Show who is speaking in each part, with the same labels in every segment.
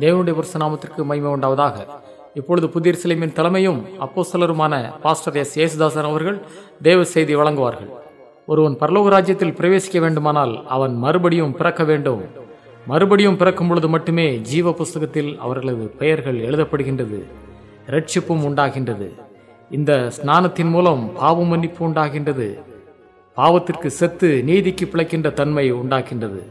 Speaker 1: தேவனுடைய புருஷ நாமத்திற்கு மகிமை உண்டாவதாக. இப்பொழுது புதிய சிலைமின் தலைமையும் அப்போஸ்தலருமான பாஸ்டர் எஸ். ஏசுதாசன் அவர்கள் தேவ செய்தி வழங்குவார்கள். ஒருவன் பரலோக ராஜ்யத்தில் பிரவேசிக்க வேண்டுமானால் அவன் மறுபடியும் பிறக்க வேண்டும். மறுபடியும் பிறக்கும் பொழுது மட்டுமே ஜீவ புஸ்தகத்தில் அவர்களது பெயர்கள் எழுதப்படுகின்றது. ரட்சிப்பும் உண்டாகின்றது. இந்த ஸ்நானத்தின் மூலம் பாவ மன்னிப்பு உண்டாகின்றது. பாவத்திற்கு செத்து நீதிக்கு பிழைக்கின்ற தன்மை உண்டாகின்றது.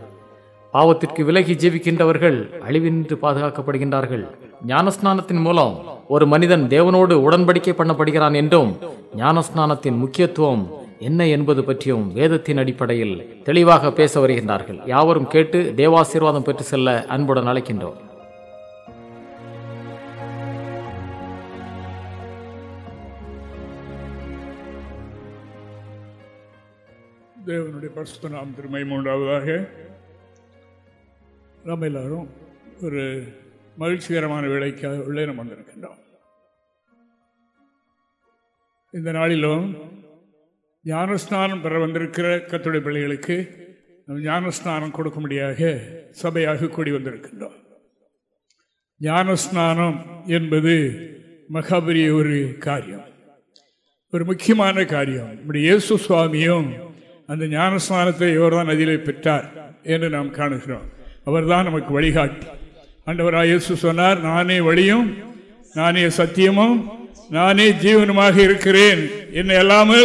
Speaker 1: பாவத்திற்கு விலகி ஜீவிக்கின்றவர்கள் அழிவின்றி பாதுகாக்கப்படுகின்றார்கள். ஞானஸ்நானத்தின் மூலம் ஒரு மனிதன் தேவனோடு உடன்படிக்கை பண்ணப்படுகிறான் என்றும் ஞானஸ்நானத்தின் முக்கியத்துவம் என்ன என்பது பற்றியும் வேதத்தின் அடிப்படையில் தெளிவாக பேச வருகின்றார்கள். யாவரும் கேட்டு தேவாசீர்வாதம் பெற்று செல்ல அன்புடன் அழைக்கின்றோம்.
Speaker 2: தேவனுடைய பரிசுத்த நாம் திருமை மூன்றாவதாக நம்ம எல்லாரும் ஒரு மகிழ்ச்சிகரமான வேலைக்காக உள்ளே நம்ம வந்திருக்கின்றோம். இந்த நாளிலும் ஞானஸ்நானம் பெற வந்திருக்கிற கத்துடைய பிள்ளைகளுக்கு நம் ஞானஸ்நானம் கொடுக்கும்படியாக சபையாக கூடி வந்திருக்கின்றோம். ஞானஸ்நானம் என்பது மகாபரிய ஒரு காரியம். ஒரு முக்கியமான காரியம். நம்முடைய இயேசு சுவாமியும் அந்த ஞானஸ்நானத்தை இவர்தான் அதிலே பெற்றார் என்று நாம் காணுகிறோம். அவர்தான் நமக்கு வழிகாட்டி. ஆண்டவராக இயேசு சொன்னார் நானே வழியும் நானே சத்தியமும் நானே ஜீவனுமாக இருக்கிறேன். என்ன எல்லாமே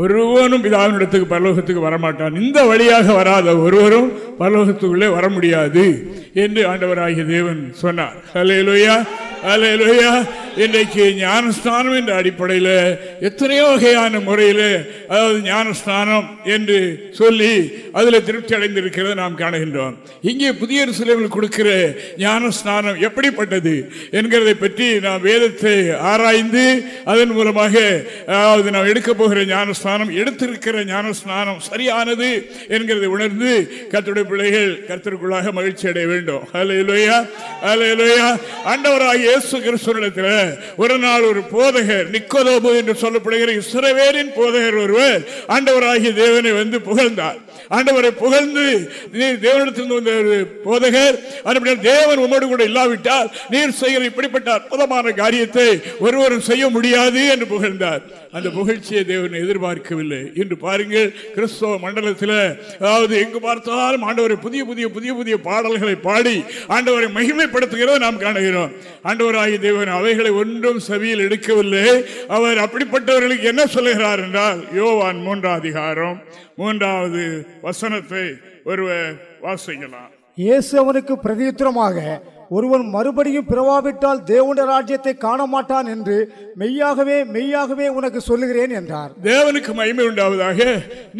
Speaker 2: ஒருவனும் பிதாவினிடத்துக்கு பரலோகத்துக்கு வரமாட்டான். இந்த வழியாக வராத ஒருவரும் பரலோகத்துக்குள்ளே வர முடியாது என்று ஆண்டவராகிய தேவன் சொன்னார். அலையலோயா அலையலோயா இன்றைக்கு ஞானஸ்தானம் என்ற அடிப்படையில் எத்தனையோ வகையான முறையில் அதாவது ஞானஸ்தானம் என்று சொல்லி அதில் திருப்தி அடைந்திருக்கிறத நாம் காணுகின்றோம். இங்கே புதிய சிலைகள் கொடுக்கிற ஞானஸ்தானம் எப்படிப்பட்டது என்கிறதை பற்றி நாம் வேதத்தை ஆராய்ந்து அதன் மூலமாக அதாவது நாம் எடுக்கப் போகிற ஞானஸ்தானம் எடுத்திருக்கிற ஞானஸ்நானம் சரியானது என்கிறதை உணர்ந்து கத்துடைய பிள்ளைகள் கருத்திற்குள்ளாக மகிழ்ச்சி அடைய வேண்டும். அலையிலோயா அலையிலோயா ஆண்டவராக இயேசு கிறிஸ்துவனிடத்தில் ஒரு நாள் ஒரு போதகர் நிக்கோதோபு என்று சொல்லப்படுகிற இஸ்ரவேலின் போதகர் ஒருவர் ஆண்டவராகிய தேவனை வந்து புகழ்ந்தார். ஆண்டவரை புகழ்ந்து நீர் தேவனிடத்திலிருந்து வந்த ஒரு போதகர் அதுபடியால் தேவன் உமோடு கூட இல்லாவிட்டால் நீர் செய்கிற இப்படிப்பட்ட அற்புதமான காரியத்தை ஒருவரும் செய்ய முடியாது என்று புகழ்ந்தார். அந்த புகழ்ச்சியை தேவன் எதிர்பார்க்கவில்லை. என்று பாருங்கள் கிறிஸ்தவ மண்டலத்தில் அதாவது எங்கு பார்த்தாலும் ஆண்டவரை புதிய புதிய புதிய புதிய பாடல்களை பாடி ஆண்டவரை மகிமைப்படுத்துகிறத நாம் காணுகிறோம். ஆண்டவராகிய தேவன் அவைகளை ஒன்றும் சவியில் எடுக்கவில்லை. அவர் அப்படிப்பட்டவர்களுக்கு என்ன சொல்லுகிறார் என்றால் யோவான் மூன்றாம் அதிகாரம் மூன்றாவது வசனத்தை ஒருவர் வாசிக்கலாம்.
Speaker 3: இயேசு அவனுக்கு பிரதியுத்தரமாக ஒருவன் மறுபடியும் பிறவாவிட்டால் தேவனுடைய ராஜ்யத்தை காண மாட்டான் என்று மெய்யாகவே மெய்யாகவே உனக்கு சொல்லுகிறேன் என்றார்.
Speaker 2: தேவனுக்கு மகிமை உண்டாவதாக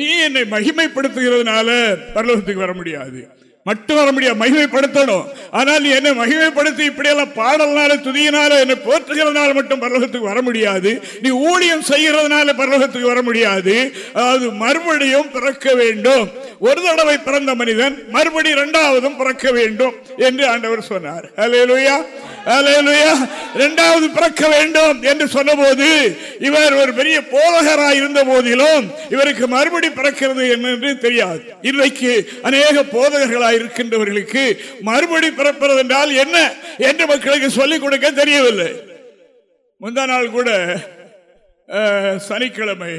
Speaker 2: நீ என்னை மகிமைப்படுத்துகிறதுனால பரலோகத்துக்கு வர முடியாது. மட்டும் வர முடியாது. மகிமைப்படுத்தணும். ஆனால் நீ என்னை மகிமைப்படுத்தி இப்படியெல்லாம் பாடல்னால துதியினால என்னை போற்றுகிறதுனால மட்டும் பரலோகத்துக்கு வர முடியாது. நீ ஊழியம் செய்கிறதுனால பரலோகத்துக்கு வர முடியாது. அதாவது மறுபடியும் பிறக்க வேண்டும். ஒரு தடவை பிறந்த மனிதன் மறுபடி இரண்டாவதும் பிறக்க வேண்டும் என்று ஆண்டவர் சொன்னார். அலையலுயா அலையலுயா இரண்டாவது பிறக்க வேண்டும் என்று சொன்னபோது இவர் ஒரு பெரிய போதகராய் இருந்த போதிலும் இவருக்கு மறுபடி பிறக்கிறது என்று தெரியாது. இன்றைக்கு அநேக போதகர்களாய் இருக்கின்றவர்களுக்கு மறுபடி பிறப்பது என்றால் என்ன என்று மக்களுக்கு சொல்லிக் கொடுக்க தெரியவில்லை. முந்தா நாள் கூட சனிக்கிழமை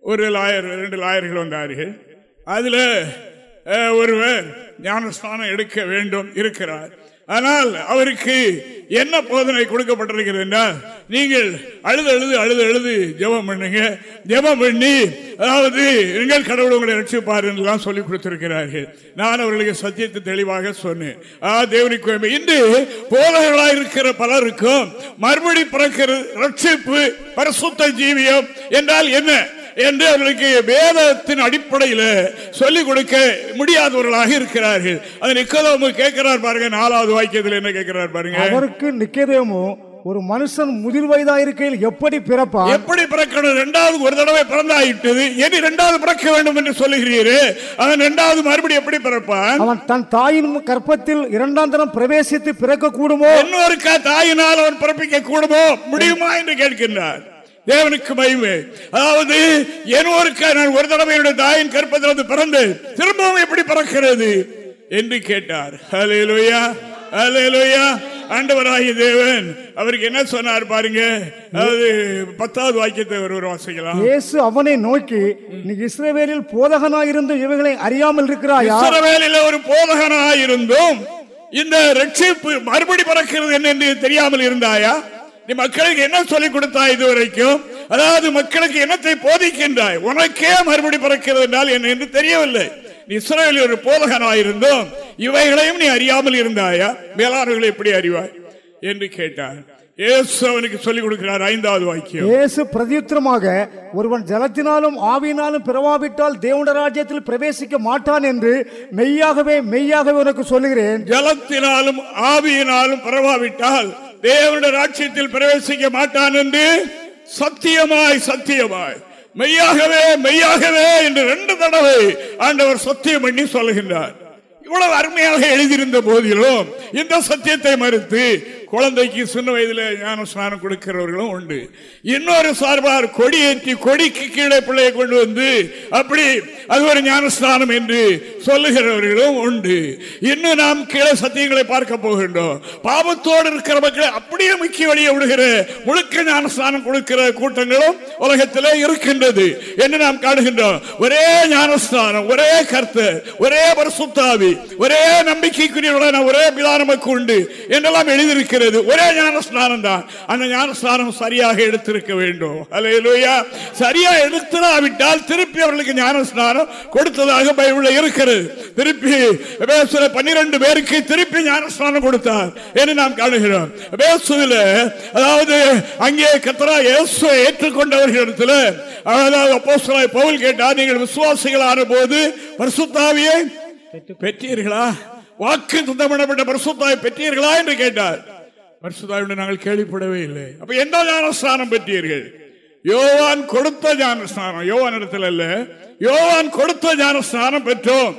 Speaker 2: ஒரு லாயர் ரெண்டு லாயர்கள் வந்தார்கள். அதில் ஒருவர் ஞானஸ்தானம் எடுக்க வேண்டும் இருக்கிறார். ஆனால் அவருக்கு என்ன போதனை கொடுக்கப்பட்டிருக்கிறது என்றால் நீங்கள் அழுது அழுது அழுது அழுது ஜெபம் பண்ணுங்க. ஜெபம் பண்ணி அதாவது எங்கள் கடவுள் உங்களை ரட்சிப்பார் என்றுலாம் சொல்லி கொடுத்திருக்கிறார்கள். நான் அவர்களுக்கு சத்தியத்தை தெளிவாக சொன்னேன். ஆ தேவனுக்கு இன்று போதகர்களாயிருக்கிற பலருக்கும் மறுபடி பிறக்கிற ரட்சிப்பு பரிசுத்த ஜீவியம் என்றால் என்ன? என்று அவர்களுக்கு வேதத்தின் அடிப்படையில் சொல்லிக் கொடுக்க முடியாதவர்களாக இருக்கிறார்கள். அதை நிக்கதோமு கேட்கிறார் பாருங்க நாலாவது வாக்கியத்தில் என்ன கேட்கிறார் பாருங்க?
Speaker 3: அவருக்கு நிக்கதேமோ ஒரு மனுஷன் முதிர் வயதா இருக்கையில் எப்படி பிறப்பான்?
Speaker 2: எப்படி பிறக்கணும்? இரண்டாவது ஒரு தடவை பிறந்தாயிட்டது. இனி இரண்டாவது பிறக்க வேண்டும் என்று சொல்லுகிறீரே. அவன் இரண்டாவது மறுபடியும் எப்படி பிறப்பான்?
Speaker 3: அவன் தன் தாயின் கற்பத்தில் இரண்டாம் தரம் பிரவேசித்து பிறக்க கூடுமோ
Speaker 2: இன்னொருக்கா தாயினால் அவன் பிறப்பிக்க கூடுமோ முடியுமா என்று கேட்கின்றார். தேவனுக்கு மகிமை. அதாவது என்னோருக்கா நான் ஒரு தடவை என்னுடைய தாயின் கற்பத்தில் வந்து பிறந்து திரும்பவும் எப்படி பிறக்கிறது என்று கேட்டார். ஹலேலுயா அல்லேலூயா ஆண்டவராகிய தேவன் அவருக்கு என்ன சொன்னார் பாருங்க. அதாவது பத்தாவது வாக்கியத்தை ஒரு வாசிக்கலாம்.
Speaker 3: இயேசு அவனை நோக்கி நீ இஸ்ரவேலில் போதகனாய் இருந்து இவைகளை அறியாமல் இருக்கிறாயா?
Speaker 2: இஸ்ரவேலில் ஒரு போதகனாய் இருந்தும் இந்த ரட்சிப்பு மறுபடி பிறக்கிறது என்ன என்று தெரியாமல் இருந்தாயா? நீ மக்களுக்கு என்ன சொல்லிக் கொடுத்தாய் இதுவரைக்கும்? அதாவது மக்களுக்கு என்னத்தை போதிக்கின்றாய்? உனக்கே மறுபடி பிறக்கிறது என்றால் என்ன என்று தெரியவில்லை. நீ இஸ்ரவேலில் ஒரு போதகனாயிருந்தும் இவைகளையும் நீ அறியாமல் இருந்தாயா? மேலாளர்களை எப்படி அறிவாய்? என்று கேட்டார் சொல்லிக் கொடுக்கிறார் ஐந்தாவது வாக்கியம்.
Speaker 3: இயேசு பிரதியுத்தரமாக ஒருவன் ஜலத்தினாலும் ஆவியினாலும் பிறவாவிட்டால் தேவனுடைய ராஜ்யத்தில் பிரவேசிக்க மாட்டான் என்று மெய்யாகவே மெய்யாகவே உனக்கு சொல்லுகிறேன்.
Speaker 2: ஜலத்தினாலும் ஆவியினாலும் பரவாவிட்டால் தேவனுடைய ராட்சியத்தில் பிரவேசிக்க மாட்டான் என்று சத்தியமாய் சத்தியமாய். மெய்யாகவே மெய்யாகவே என்று ரெண்டு தடவை ஆண்டவர் சத்தியம் பண்ணி சொல்லுகின்றார். இவ்வளவு அருமையாக எழுதியிருந்த போதிலும் இந்த சத்தியத்தை மறுத்து குழந்தைக்கு சின்ன வயதில் ஞான ஸ்நானம் கொடுக்கிறவர்களும் உண்டு. இன்னொரு சார்பார் கொடியேற்றி கொடிக்கு கீழே பிள்ளையை கொண்டு வந்து அப்படி அது ஒரு ஞானஸ்தானம் என்று சொல்லுகிறவர்களும் உண்டு. இன்னும் நாம் கீழே சத்தியங்களை பார்க்க போகின்றோம். பாவத்தோடு இருக்கிற மக்களை அப்படியே முக்கிய வழியை விடுகிற முழுக்க ஞானஸ்தானம் கொடுக்கிற கூட்டங்களும் உலகத்திலே இருக்கின்றது என்று நாம் காணுகின்றோம். ஒரே ஞானஸ்தானம் ஒரே கர்த்தர் ஒரே பரிசுத்தாவி ஒரே நம்பிக்கைக்குரியவர்களான ஒரே பிதானமக்கு உண்டு என்றெல்லாம் எழுதியிருக்கிறது. ஒரே ஞானஸ்நானம் தான் அந்த ஞானஸ்நானம் சரியாக எடுத்திருக்க வேண்டும். அல்லேலூயா சரியா எடுத்துடாவிட்டால் திருப்பி அவர்களுக்கு ஞானஸ்நானம் கொடுத்ததாக பைபிளில் இருக்கிறது. திருப்பி பன்னிரண்டு பேருக்கு திருப்பி ஞானஸ்நானம் கொடுத்தார் என்று நாம் காணுகிறோம். அதாவது அங்கே கத்தரா இயேசுவை ஏற்றுக்கொண்டவர்களிடத்தில் அதாவது பவுல் கேட்டார் நீங்கள் விசுவாசிகள் ஆன போது பரிசுத்தாவியை பெற்றீர்களா? வாக்கு சுத்தமிடப்பட்ட பரிசுத்தாவை பெற்றீர்களா? என்று கேட்டார். பரிசுதாவிட நாங்கள் கேள்விப்படவே இல்லை. அப்ப எந்த ஞானஸ்தானம் பெற்றீர்கள்? யோவான் கொடுத்த ஞானஸ்தானம் யோவான் இடத்துல அல்ல. யோவான் கொடுத்த ஞானஸ்தானம் பெற்றோம்.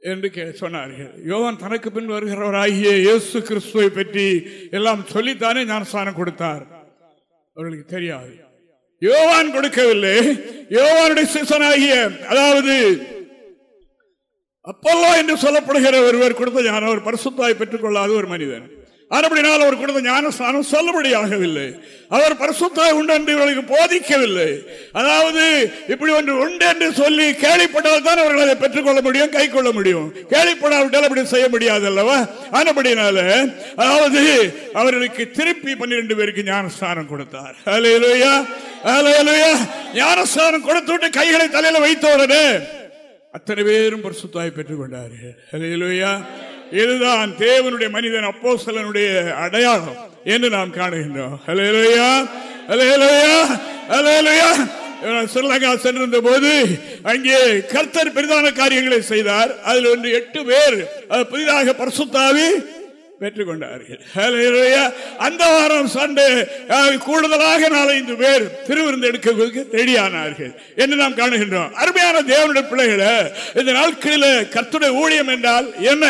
Speaker 2: என்று கே- சொன்னார்கள். யோவான் தனக்கு பின் வருகிறவராகிய இயேசு கிறிஸ்துவை பற்றி எல்லாம் சொல்லித்தானே ஞானஸ்தானம் கொடுத்தார். அவர்களுக்கு தெரியாது. யோவான் கொடுக்கவில்லை. யோவானுடைய சிசனாகிய அதாவது அப்பல்லோ என்று சொல்லப்படுகிற ஒருவர் கொடுத்த ஞானம். அவர் பரிசுத்தாய் பெற்றுக் கொள்ளாத ஒரு மனிதன். ஆனபடினால் அவர் கொடுத்த ஞானஸ்தானம் சொல்லுபடியாகவில்லை. அவர் பரிசுத்தாய் உண்டு என்று இவர்களுக்கு போதிக்கவில்லை. அதாவது இப்படி ஒன்று உண்டு என்று சொல்லி கேள்விப்பட்டால் தான் அவர்கள் அதை பெற்றுக்கொள்ள முடியும் கை கொள்ள முடியும் கேள்விப்படாவிட்டால் அப்படி செய்ய முடியாது அல்லவா ஆனபடினால அதாவது அவர்களுக்கு திருப்பி பன்னிரண்டு பேருக்கு ஞானஸ்தானம் கொடுத்தார். ஹalleluya ஹalleluya. ஞானஸ்தானம் கொடுத்து விட்டு கைகளை தலையில வைத்த உடனே அத்தனை பேரும் பரிசுத்தாய் பெற்றுக் கொண்டார்கள் இதுதான் தேவனுடைய மனிதன் அப்போஸ்தலனுடைய அடையாளம் என்று நாம் காணுகின்றோம் ஹalleluya. ஹalleluya. ஹalleluya. ஸ்ரீலங்கா சென்றிருந்த போது அங்கே கர்த்தர் பெரிதான காரியங்களை செய்தார் அதில் ஒன்று எட்டு பேர் புதிதாக பரிசுத்தாவி பெற்றுக் கொண்டார்கள் அந்த வாரம் சண்டே கூடுதலாக நாலஞ்சு பேர் திருவிருந்து எடுக்க ரெடியானார்கள். என்று நாம் காணுகின்றோம். அருமையான தேவனுடைய பிள்ளைகளை இந்த நாட்களில் கத்துடைய ஊழியம் என்றால் என்ன?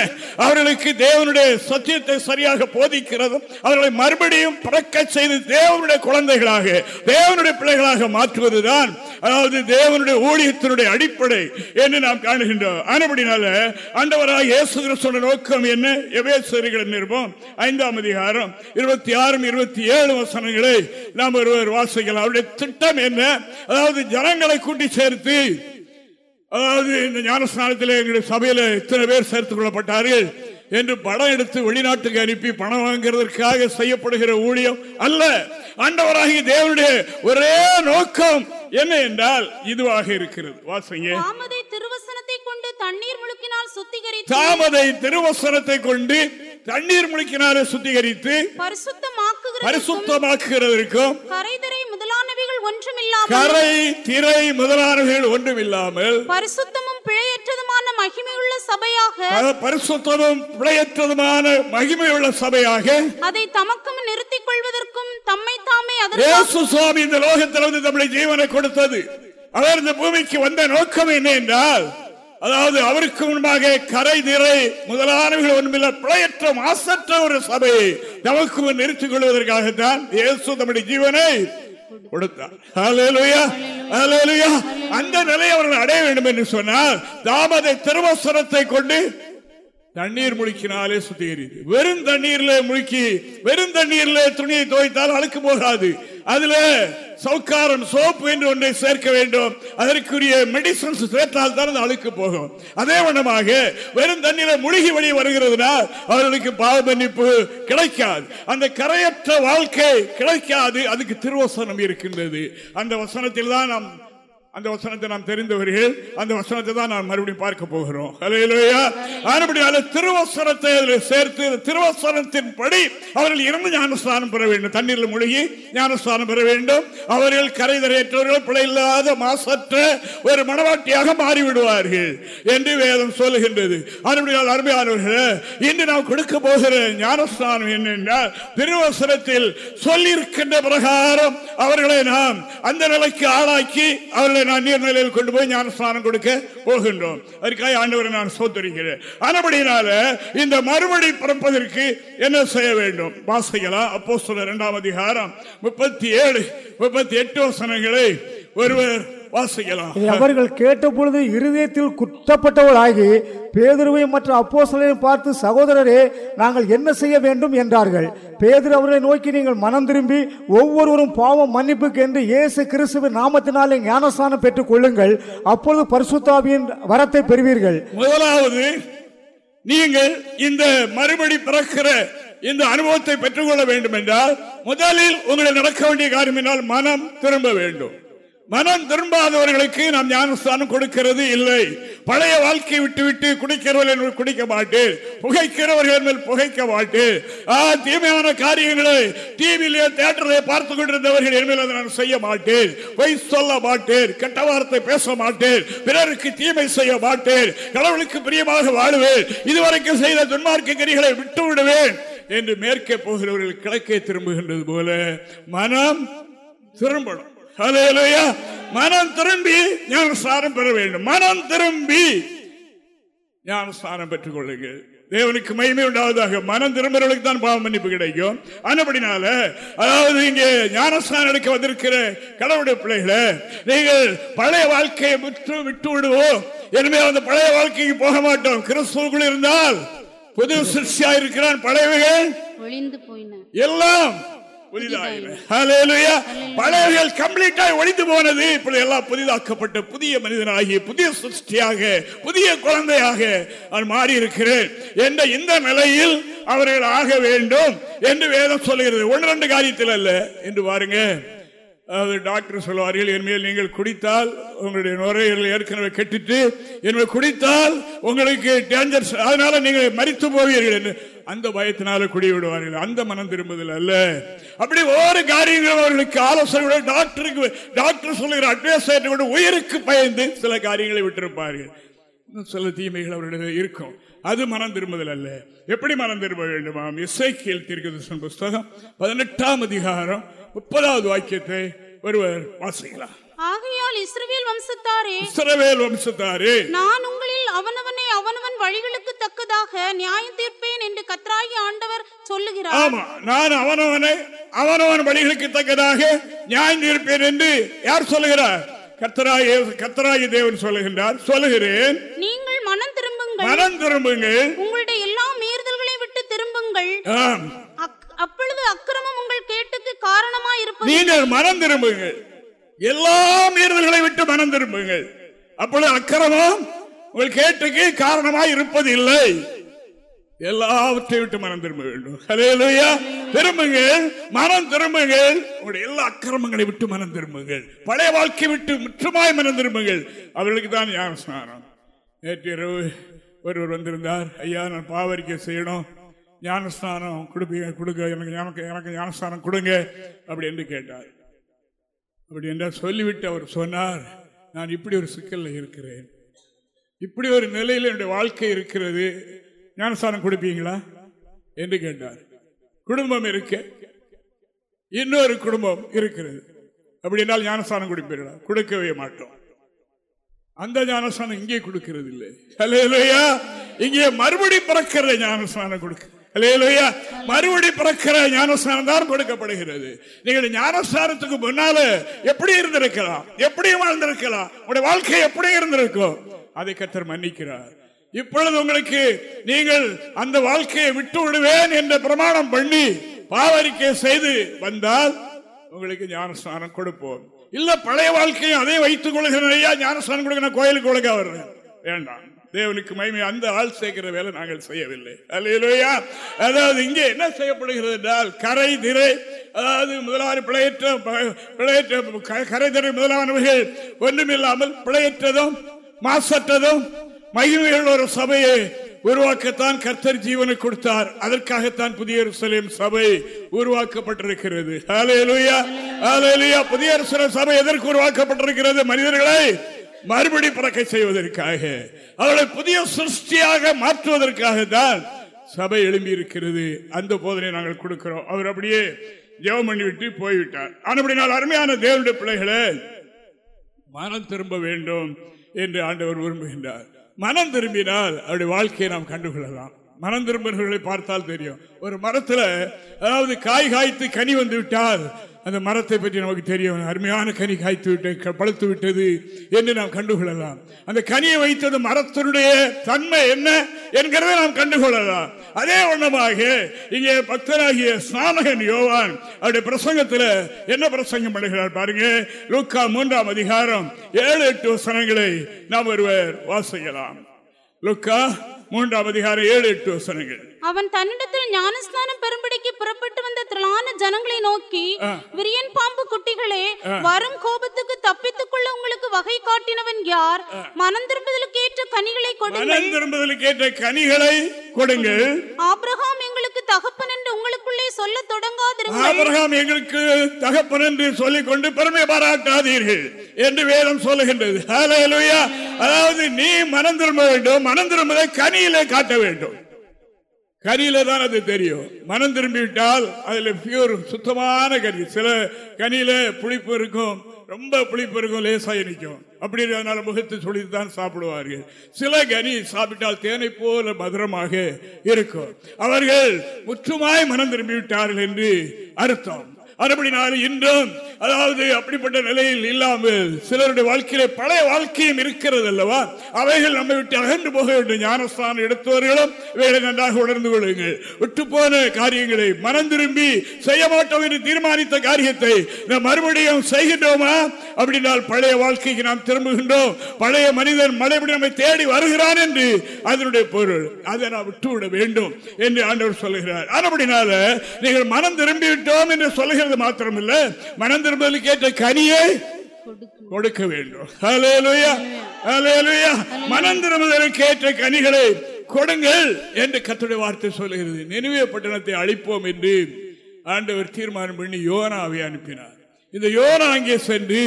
Speaker 2: அவர்களுக்கு தேவனுடைய சத்தியத்தை சரியாக போதிக்கிறதும் அவர்களை மறுபடியும் பிறக்க செய்து தேவனுடைய குழந்தைகளாக தேவனுடைய பிள்ளைகளாக மாற்றுவதுதான் அதாவது தேவனுடைய ஊழியத்தினுடைய அடிப்படை என்று நாம் காணுகின்றோம். ஆனபடினால ஆண்டவராக இயேசு நோக்கம் என்ன? எபேசரிகள் நிருபம் ஐந்தாம் அதிகாரம் இருபத்தி ஆறும் இருபத்தி ஏழு வசனங்களை நாம் ஒருவர் வாசிக்கலாம். அவருடைய திட்டம் என்ன? அதாவது ஜனங்களை கூட்டி சேர்த்து அதாவது இந்த ஞானஸ்நானத்தில் எங்களுடைய சபையில் இத்தனை பேர் சேர்த்துக் கொள்ளப்பட்டார்கள். என்று படம் எடுத்து வெளிநாட்டுக்கு அனுப்பி பணம் வாங்குறதற்காக செய்யப்படுகிற ஊழியம் அல்ல. ஆண்டவராகிய தேவனுடைய ஒரே நோக்கம் என்ன என்றால் இதுவாக இருக்கிறது. வாசிங்க.
Speaker 4: தாமதை திருவசனத்தை கொண்டு தண்ணீர் முழுக்கினால் சுத்திகரித்து
Speaker 2: தாமதை திருவசனத்தை கொண்டு தண்ணீர் முழுக்கினாலே சுத்திகரித்து
Speaker 4: பரிசுத்தமாக்குகிறது
Speaker 2: பரிசுத்தமாக்குகிறதற்கும்
Speaker 4: கரைதரை முதலானவைகள் ஒன்றுமில்லாமல்
Speaker 2: கரை திரை முதலானவைகள் ஒன்றுமில்லாமல்
Speaker 4: பரிசுத்தமும் பிழையற்றதுமான மகிமையுள்ள சபையாக
Speaker 2: பரிசுத்தமும் பிழையற்றதுமான மகிமையுள்ள சபையாக
Speaker 4: அதை தமக்கும் நிறுத்திக் கொள்வதற்கும் தம்மை தாமே அதற்கு
Speaker 2: சுவாமி இந்த லோகத்தில் வந்து நம்முடைய ஜீவனை கொடுத்தது. அவர் இந்த பூமிக்கு வந்த நோக்கம் என்ன என்றால் அதாவது அவருக்கு முன்பாக கரை நிறை முதலானவர்கள் ஒன்றுமில்ல பிழையற்ற மாசற்ற ஒரு சபையை நமக்கு முன் நிறுத்திக் கொள்வதற்காகத்தான் இயேசு நம்முடைய ஜீவனை கொடுத்தார். அந்த நிலையை அவர்கள் அடைய வேண்டும் என்று சொன்னால் தாமதை திருவசனத்தை கொண்டு தண்ணீர் முழுக்கினாலே சுத்திகரித்து வெறும் தண்ணீர்ல முழுக்கி வெறும் தண்ணீர்ல துணியை துவைத்தால் அழுக்கு போகாது. அதுல சவுக்காரன் சோப்பு என்று ஒன்றை சேர்க்க வேண்டும். அதற்குரிய மெடிசன்ஸ் சேர்த்தால் தான் அந்த அழுக்கு போகும். அதே வண்ணமாக வெறும் தண்ணீரை முழுகி வெளியே வருகிறதுனால் அவர்களுக்கு பாவ மன்னிப்பு கிடைக்காது. அந்த கரையற்ற வாழ்க்கை கிடைக்காது. அதுக்கு திருவசனம் இருக்கின்றது. அந்த வசனத்தில் தான் நாம் அந்த வசனத்தை நாம் தெரிந்தவர்கள் அந்த வசனத்தை தான் நாம் மறுபடியும் பார்க்க போகிறோம். அலையிலோயா ஆனபடியால திருவசனத்தை அதில் சேர்த்து திருவசனத்தின் படி அவர்கள் இருந்து ஞானஸ்தானம் பெற வேண்டும். தண்ணீரில் மூழ்கி ஞானஸ்தானம் பெற வேண்டும். அவர்கள் கரைதரையற்றவர்கள் பிழை இல்லாத மாசற்ற ஒரு மனவாட்டியாக மாறிவிடுவார்கள் என்று வேதம் சொல்லுகின்றது. ஆனபடியால் அருமையானவர்கள் இன்று நாம் கொடுக்க போகிற ஞானஸ்தானம் என்னென்றால் திருவசனத்தில் சொல்லியிருக்கின்ற பிரகாரம் அவர்களை நாம் அந்த நிலைக்கு ஆளாக்கி அவர்களை நான் நீர்நிலையில் கொண்டு போய் ஞானஸ்தானம் கொடுக்க போகின்றோம். அதற்காக ஆண்டவரை நான் சோத்தரிக்கிறேன் ஆனபடினால இந்த மறுபடி பிறப்பதற்கு என்ன செய்ய வேண்டும்? வாசிக்கலாம் அப்போ சொல்ல இரண்டாம் அதிகாரம் முப்பத்தி ஏழு முப்பத்தி எட்டு வசனங்களை ஒருவர் வாசிக்கலாம்.
Speaker 3: அவர்கள் கேட்டபொழுது இருதயத்தில் குற்றப்பட்டவர்களாகி பேதுருவையும் மற்ற அப்போஸ்தலரையும் பார்த்து சகோதரரே நாங்கள் என்ன செய்ய வேண்டும்? என்றார்கள். பேதுரு அவர்களை நோக்கி நீங்கள் மனம் திரும்பி ஒவ்வொருவரும் பாவம் மன்னிப்புக்கு என்று இயேசு கிறிஸ்துவின் நாமத்தினாலே ஞானஸ்தானம் பெற்றுக் கொள்ளுங்கள். அப்பொழுது பரிசுத்தாவியின் வரத்தை பெறுவீர்கள்.
Speaker 2: முதலாவது நீங்கள் இந்த மறுபடி பிறக்கிற இந்த அனுபவத்தை பெற்றுக்கொள்ள வேண்டும் என்றால் முதலில் உங்களை நடக்க வேண்டிய காரியம் என்றால் மனம் திரும்ப வேண்டும். மனம் திரும்பாதவர்களுக்கு நாம் ஞானஸ்தானம் கொடுக்கிறது இல்லை. பழைய வாழ்க்கையை விட்டு விட்டு குடிக்கிறவர்கள் குடிக்க மாட்டேன். புகைக்கிறவர்கள் மேல் புகைக்க மாட்டேன். தீமையான காரியங்களை டிவியிலே தியேட்டரிலே பார்த்து கொண்டிருந்தவர்கள் என்மேல் அதை நான் செய்ய மாட்டேன். பொய் சொல்ல மாட்டேன். கெட்ட வார்த்தை பேச மாட்டேன். பிறருக்கு தீமை செய்ய மாட்டேன். கடவுளுக்கு பிரியமாக வாழுவேன். இதுவரைக்கும் செய்த துன்மார்க்க கரிகளை விட்டு விடுவேன் என்று மேற்கே போகிறவர்கள் கிழக்கே திரும்புகின்றது போல மனம் திரும்பணும். மனம் திரும்பி ஞானஸ்தானம் பெற வேண்டும். மனம் திரும்பி ஞானஸ்தானம் பெற்றுக் கொள்ளுங்கள். தேவனுக்கு மகிமை உண்டாவதாக. மனம் திரும்புறவர்களுக்கு தான் பாவ மன்னிப்பு கிடைக்கும். ஆனபடினால அதாவது இங்கே ஞானஸ்தானம் எடுக்க வந்திருக்கிற கடவுளுடைய பிள்ளைகளை நீங்கள் பழைய வாழ்க்கையை விட்டு விட்டு விடுவோம். எனவே அந்த பழைய வாழ்க்கைக்கு போக மாட்டோம். கிறிஸ்துவுக்குள் இருந்தால் புது சிருஷ்டியா இருக்கிறான் பழையவைகள் எல்லாம் புதிதாயின. Hallelujah. கம்ப்ளீட்டாக ஒழிந்து போனது. இப்படி எல்லாம் புதிதாக்கப்பட்ட புதிய மனிதனாகி புதிய சிருஷ்டியாக புதிய குழந்தையாக நான் மாறி இருக்கிறேன் என்ற இந்த நிலையில் அவர்கள் ஆக வேண்டும் என்று வேதம் சொல்லுகிறது. ஒன்று ரெண்டு காரியத்தில் அல்ல. என்று பாருங்க. அதாவது டாக்டர் சொல்வார்கள் என்மேல் நீங்கள் குடித்தால் உங்களுடைய நுரையீரல் ஏற்கனவே கெட்டுட்டு என்மேல் குடித்தால் உங்களுக்கு டேஞ்சர்ஸ் அதனால நீங்கள் மறித்து போவீர்கள் என்று. அந்த பயத்தினால குடி விடுவார்கள் அந்த மனம் திரும்புதல் அல்ல. அப்படி ஒவ்வொரு காரியங்களும் அவர்களுக்கு ஆலோசனை டாக்டருக்கு டாக்டர் சொல்லுகிற அட்வைஸ் உயிருக்கு பயந்து சில காரியங்களை விட்டிருப்பார்கள். சில தீமைகள் அவர்களிடம் இருக்கும். அது மனம் திரும்புதல் அல்ல. எப்படி மனம் திரும்ப வேண்டுமாம்? இசைக்கியல் தீர்க்கதர்சன புஸ்தகம் பதினெட்டாம் அதிகாரம் முப்பதாவது வாக்கியத்தை ஒருவர் வாசிக்கலாம்.
Speaker 4: ஆகையால் இஸ்ரவேல் வம்சத்தாரே
Speaker 2: இஸ்ரவேல் வம்சத்தாரே
Speaker 4: நான் உங்களில் அவனவன் வழிகளுக்கு தக்கதாக நியாயம் தீர்ப்பேன் என்று கத்ராகி ஆண்டவர் சொல்லுகிறார்.
Speaker 2: ஆமா நான் அவனவனை அவனவன் வழிகளுக்கு தக்கதாக நியாயம் தீர்ப்பேன் என்று யார் சொல்லுகிறார்? கத்தராய கத்தராய தேவன் சொல்லுகின்றார் சொல்லுகிறேன்.
Speaker 4: நீங்கள் மனம் திரும்புங்கள்.
Speaker 2: மனம் திரும்புங்கள்.
Speaker 4: உங்களுடைய எல்லா மீறுதல்களை விட்டு திரும்புங்கள். அப்பொழுது அக்கிரமம் உங்கள் கேட்டுக்கு காரணமாய் இருப்பது.
Speaker 2: நீங்கள் மனம் திரும்புங்கள். எல்லா மீறுதல்களை விட்டு மனம் திரும்புங்கள். அப்பொழுது அக்கிரமம் உங்கள் கேட்டுக்கு காரணமாய் இருப்பது இல்லை எல்லாவற்றை விட்டு மனம் திரும்ப வேண்டும். ஹalleluya. திரும்புங்கள் மனம் திரும்புங்கள் உங்களுடைய எல்லா அக்கிரமங்களை விட்டு மனம் திரும்புங்கள். பழைய வாழ்க்கை விட்டு முற்றுமாய் மனம் திரும்புங்கள். அவர்களுக்கு தான் ஞானஸ்நானம் நேற்று இரவு ஒருவர் வந்திருந்தார். ஐயா நான் பாவரிக்கை செய்யணும். ஞானஸ்நானம் கொடுப்பீங்க கொடுங்க. எனக்கு எனக்கு எனக்கு ஞானஸ்தானம் கொடுங்க. அப்படி என்று கேட்டார். அப்படி என்றால் சொல்லிவிட்டு அவர் சொன்னார் நான் இப்படி ஒரு சிக்கலில் இருக்கிறேன். இப்படி ஒரு நிலையில் என்னுடைய வாழ்க்கை இருக்கிறது. ஞானஸ்தானம் கொடுப்பீங்களா? என்று கேட்டார். குடும்பம் இருக்க. இன்னொரு குடும்பம் இருக்கிறது. அப்படின்னால் ஞானஸ்தானம் கொடுப்பீர்களா? கொடுக்கவே மாட்டோம். அந்த ஞானஸ்தானம் இங்கே கொடுக்கிறது இல்லை ஹalleluya. இங்கே மறுபடி பிறக்கிற ஞானஸ்தானம் கொடுக்க ஹalleluya. மறுபடி பிறக்கிற ஞானஸ்தானம் தான் கொடுக்கப்படுகிறது. நீங்கள் ஞானஸ்தானத்துக்கு முன்னால எப்படி இருந்திருக்கலாம்? எப்படி வாழ்ந்திருக்கலாம்? உடைய வாழ்க்கை எப்படி இருந்திருக்கும்? அதை கத்தர் மன்னிக்கிறார். இப்பொழுது உங்களுக்கு நீங்கள் அந்த வாழ்க்கையை விட்டு விடுவேன் என்ற பிரமாணம் பண்ணி பாவரிக்கை செய்து வந்தால் உங்களுக்கு ஞானஸ்தானம் கொடுப்போம். இல்ல பழைய வாழ்க்கையும் அதே வைத்துக் கொள்கிறேன் ஞானஸ்தானம் கொடுக்க நான் கோயிலுக்கு ஒழுங்கா வர்றேன் வேண்டாம். தேவனுக்கு மகிமை அந்த ஆள் சேர்க்கிற வேலை நாங்கள் செய்யவில்லை. அல்லையா அதாவது இங்கே என்ன செய்யப்படுகிறது என்றால் கரை திரை அதாவது முதலாவது பிழையற்ற பிழையற்ற கரை திரை முதலானவர்கள் ஒன்றுமில்லாமல் பிழையற்றதும் மாசற்றதும் மகிமையுள்ள ஒரு சபையை உருவாக்கத்தான் கர்த்தர் ஜீவனை கொடுத்தார். அதற்காகத்தான் புதிய சபை உருவாக்கப்பட்டிருக்கிறது. புதிய சபை எதற்கு உருவாக்கப்பட்டிருக்கிறது? மனிதர்களை மறுபடி பிறக்க செய்வதற்காக. அவர்களை புதிய சிருஷ்டியாக மாற்றுவதற்காக தான் சபை எழும்பி இருக்கிறது அந்த போதனை நாங்கள் கொடுக்கிறோம். அவர் அப்படியே ஜெபம் பண்ணிவிட்டு போய்விட்டார். ஆனப்படினால் அருமையான தேவனுடைய பிள்ளைகளை மனம் திரும்ப வேண்டும். என்று ஆண்டவர் விரும்புகின்றார். மனம் திரும்பினால் அவருடைய வாழ்க்கையை நாம் கண்டுகொள்ளலாம். மனம் திரும்புகிறவர்களை பார்த்தால் தெரியும். ஒரு மரத்துல அதாவது காய் காய்த்து கனி வந்து விட்டால் அந்த மரத்தை பற்றி நமக்கு தெரியும் அருமையான கனி காய்த்து விட்டு க- பழுத்து விட்டது என்று நாம் கண்டுகொள்ளலாம். அந்த கனியை வைத்தது மரத்தினுடைய தன்மை என்ன என்கிறதை நாம் கண்டுகொள்ளலாம். அதே வண்ணமாக இங்கே பக்தராகிய ஸ்நானகன் யோவான் அவருடைய பிரசங்கத்தில் என்ன பிரசங்கம் பண்ணுகிறார் பாருங்க. லூக்கா மூன்றாம் அதிகாரம் ஏழு எட்டு வசனங்களை நாம் ஒருவர் வாசிக்கலாம். லுக்கா மூன்றாம் அதிகாரம் ஏழு எட்டு வசனங்கள்.
Speaker 4: அவன் தன்னிடத்தில் ஞானஸ்நானம் பெரும்படிக்கு புறப்பட்டு வந்த திரளான ஜனங்களை நோக்கி விரியன் பாம்பு குட்டிகளே வரும் கோபத்துக்கு தப்பித்துக் கொள்ள உங்களுக்கு வகை காட்டினவன் யார்? மனம் திரும்புதலுக்கு ஏற்ற கனிகளை கொடுங்கள்.
Speaker 2: மனம் திரும்புதலுக்கு ஏற்ற கனிகளை கொடுங்கள்.
Speaker 4: ஆபிரகாம் எங்களுக்கு தகப்பன் என்று உங்களுக்குள்ளே சொல்ல தொடங்காதிருங்கள்.
Speaker 2: ஆபிரகாம் எங்களுக்கு தகப்பன் என்று சொல்லிக் கொண்டு பெருமை பாராட்டாதீர்கள். என்று வேதம் சொல்லுகின்றது. அதாவது நீ மனம் திரும்ப வேண்டும். மனம் திரும்பதை கனியிலே காட்ட வேண்டும். கனியில தான் அது தெரியும். மனம் திரும்பிவிட்டால் அதுல பியூர் சுத்தமான கனி. சில கனியில புளிப்பு இருக்கும். ரொம்ப புளிப்பு இருக்கும் லேசாக நிற்கும். அப்படி அதனால முகத்தை சொல்லிட்டு தான் சாப்பிடுவார்கள். சில கனி சாப்பிட்டால் தேனை போல மதுரமாக இருக்கும். அவர்கள் முற்றுமாய் மனம் திரும்பிவிட்டார்கள் என்று அர்த்தம். அதுபடினாலும் இன்றும் அதாவது அப்படிப்பட்ட நிலையில் இல்லாமல் சிலருடைய வாழ்க்கையிலே பழைய வாழ்க்கையும் இருக்கிறது அல்லவா? அவைகள் நம்மை விட்டு அகன்று போக வேண்டும். ஞானஸ்தானம் எடுத்தவர்களும் வேலை நன்றாக உணர்ந்து கொள்ளுங்கள். விட்டு போன காரியங்களை மனம் திரும்பி செய்ய மாட்டோம் என்று தீர்மானித்த காரியத்தை நாம் மறுபடியும் செய்கின்றோமா? அப்படினால் பழைய வாழ்க்கைக்கு நாம் திரும்புகின்றோம். பழைய மனிதன் மறுபடியும் நம்மை தேடி வருகிறான் என்று அதனுடைய பொருள். அதை நாம் விட்டுவிட வேண்டும் என்று ஆண்டவர் சொல்லுகிறார். அப்படினால நீங்கள் மனம் திரும்பி விட்டோம் என்று சொல்லுகிறது மாத்திரமில்ல. மனம் திரும்புதலுக்கு ஏற்ற கனியை கொடுக்க வேண்டும். மனம் திரும்புதலுக்கு ஏற்ற கனிகளை கொடுங்கள் என்று கர்த்தருடைய வார்த்தை சொல்லுகிறது. நினைவே பட்டணத்தை அழிப்போம் என்று ஆண்டவர் தீர்மானம் பண்ணி யோனாவை அனுப்பினார். இந்த யோனா அங்கே சென்று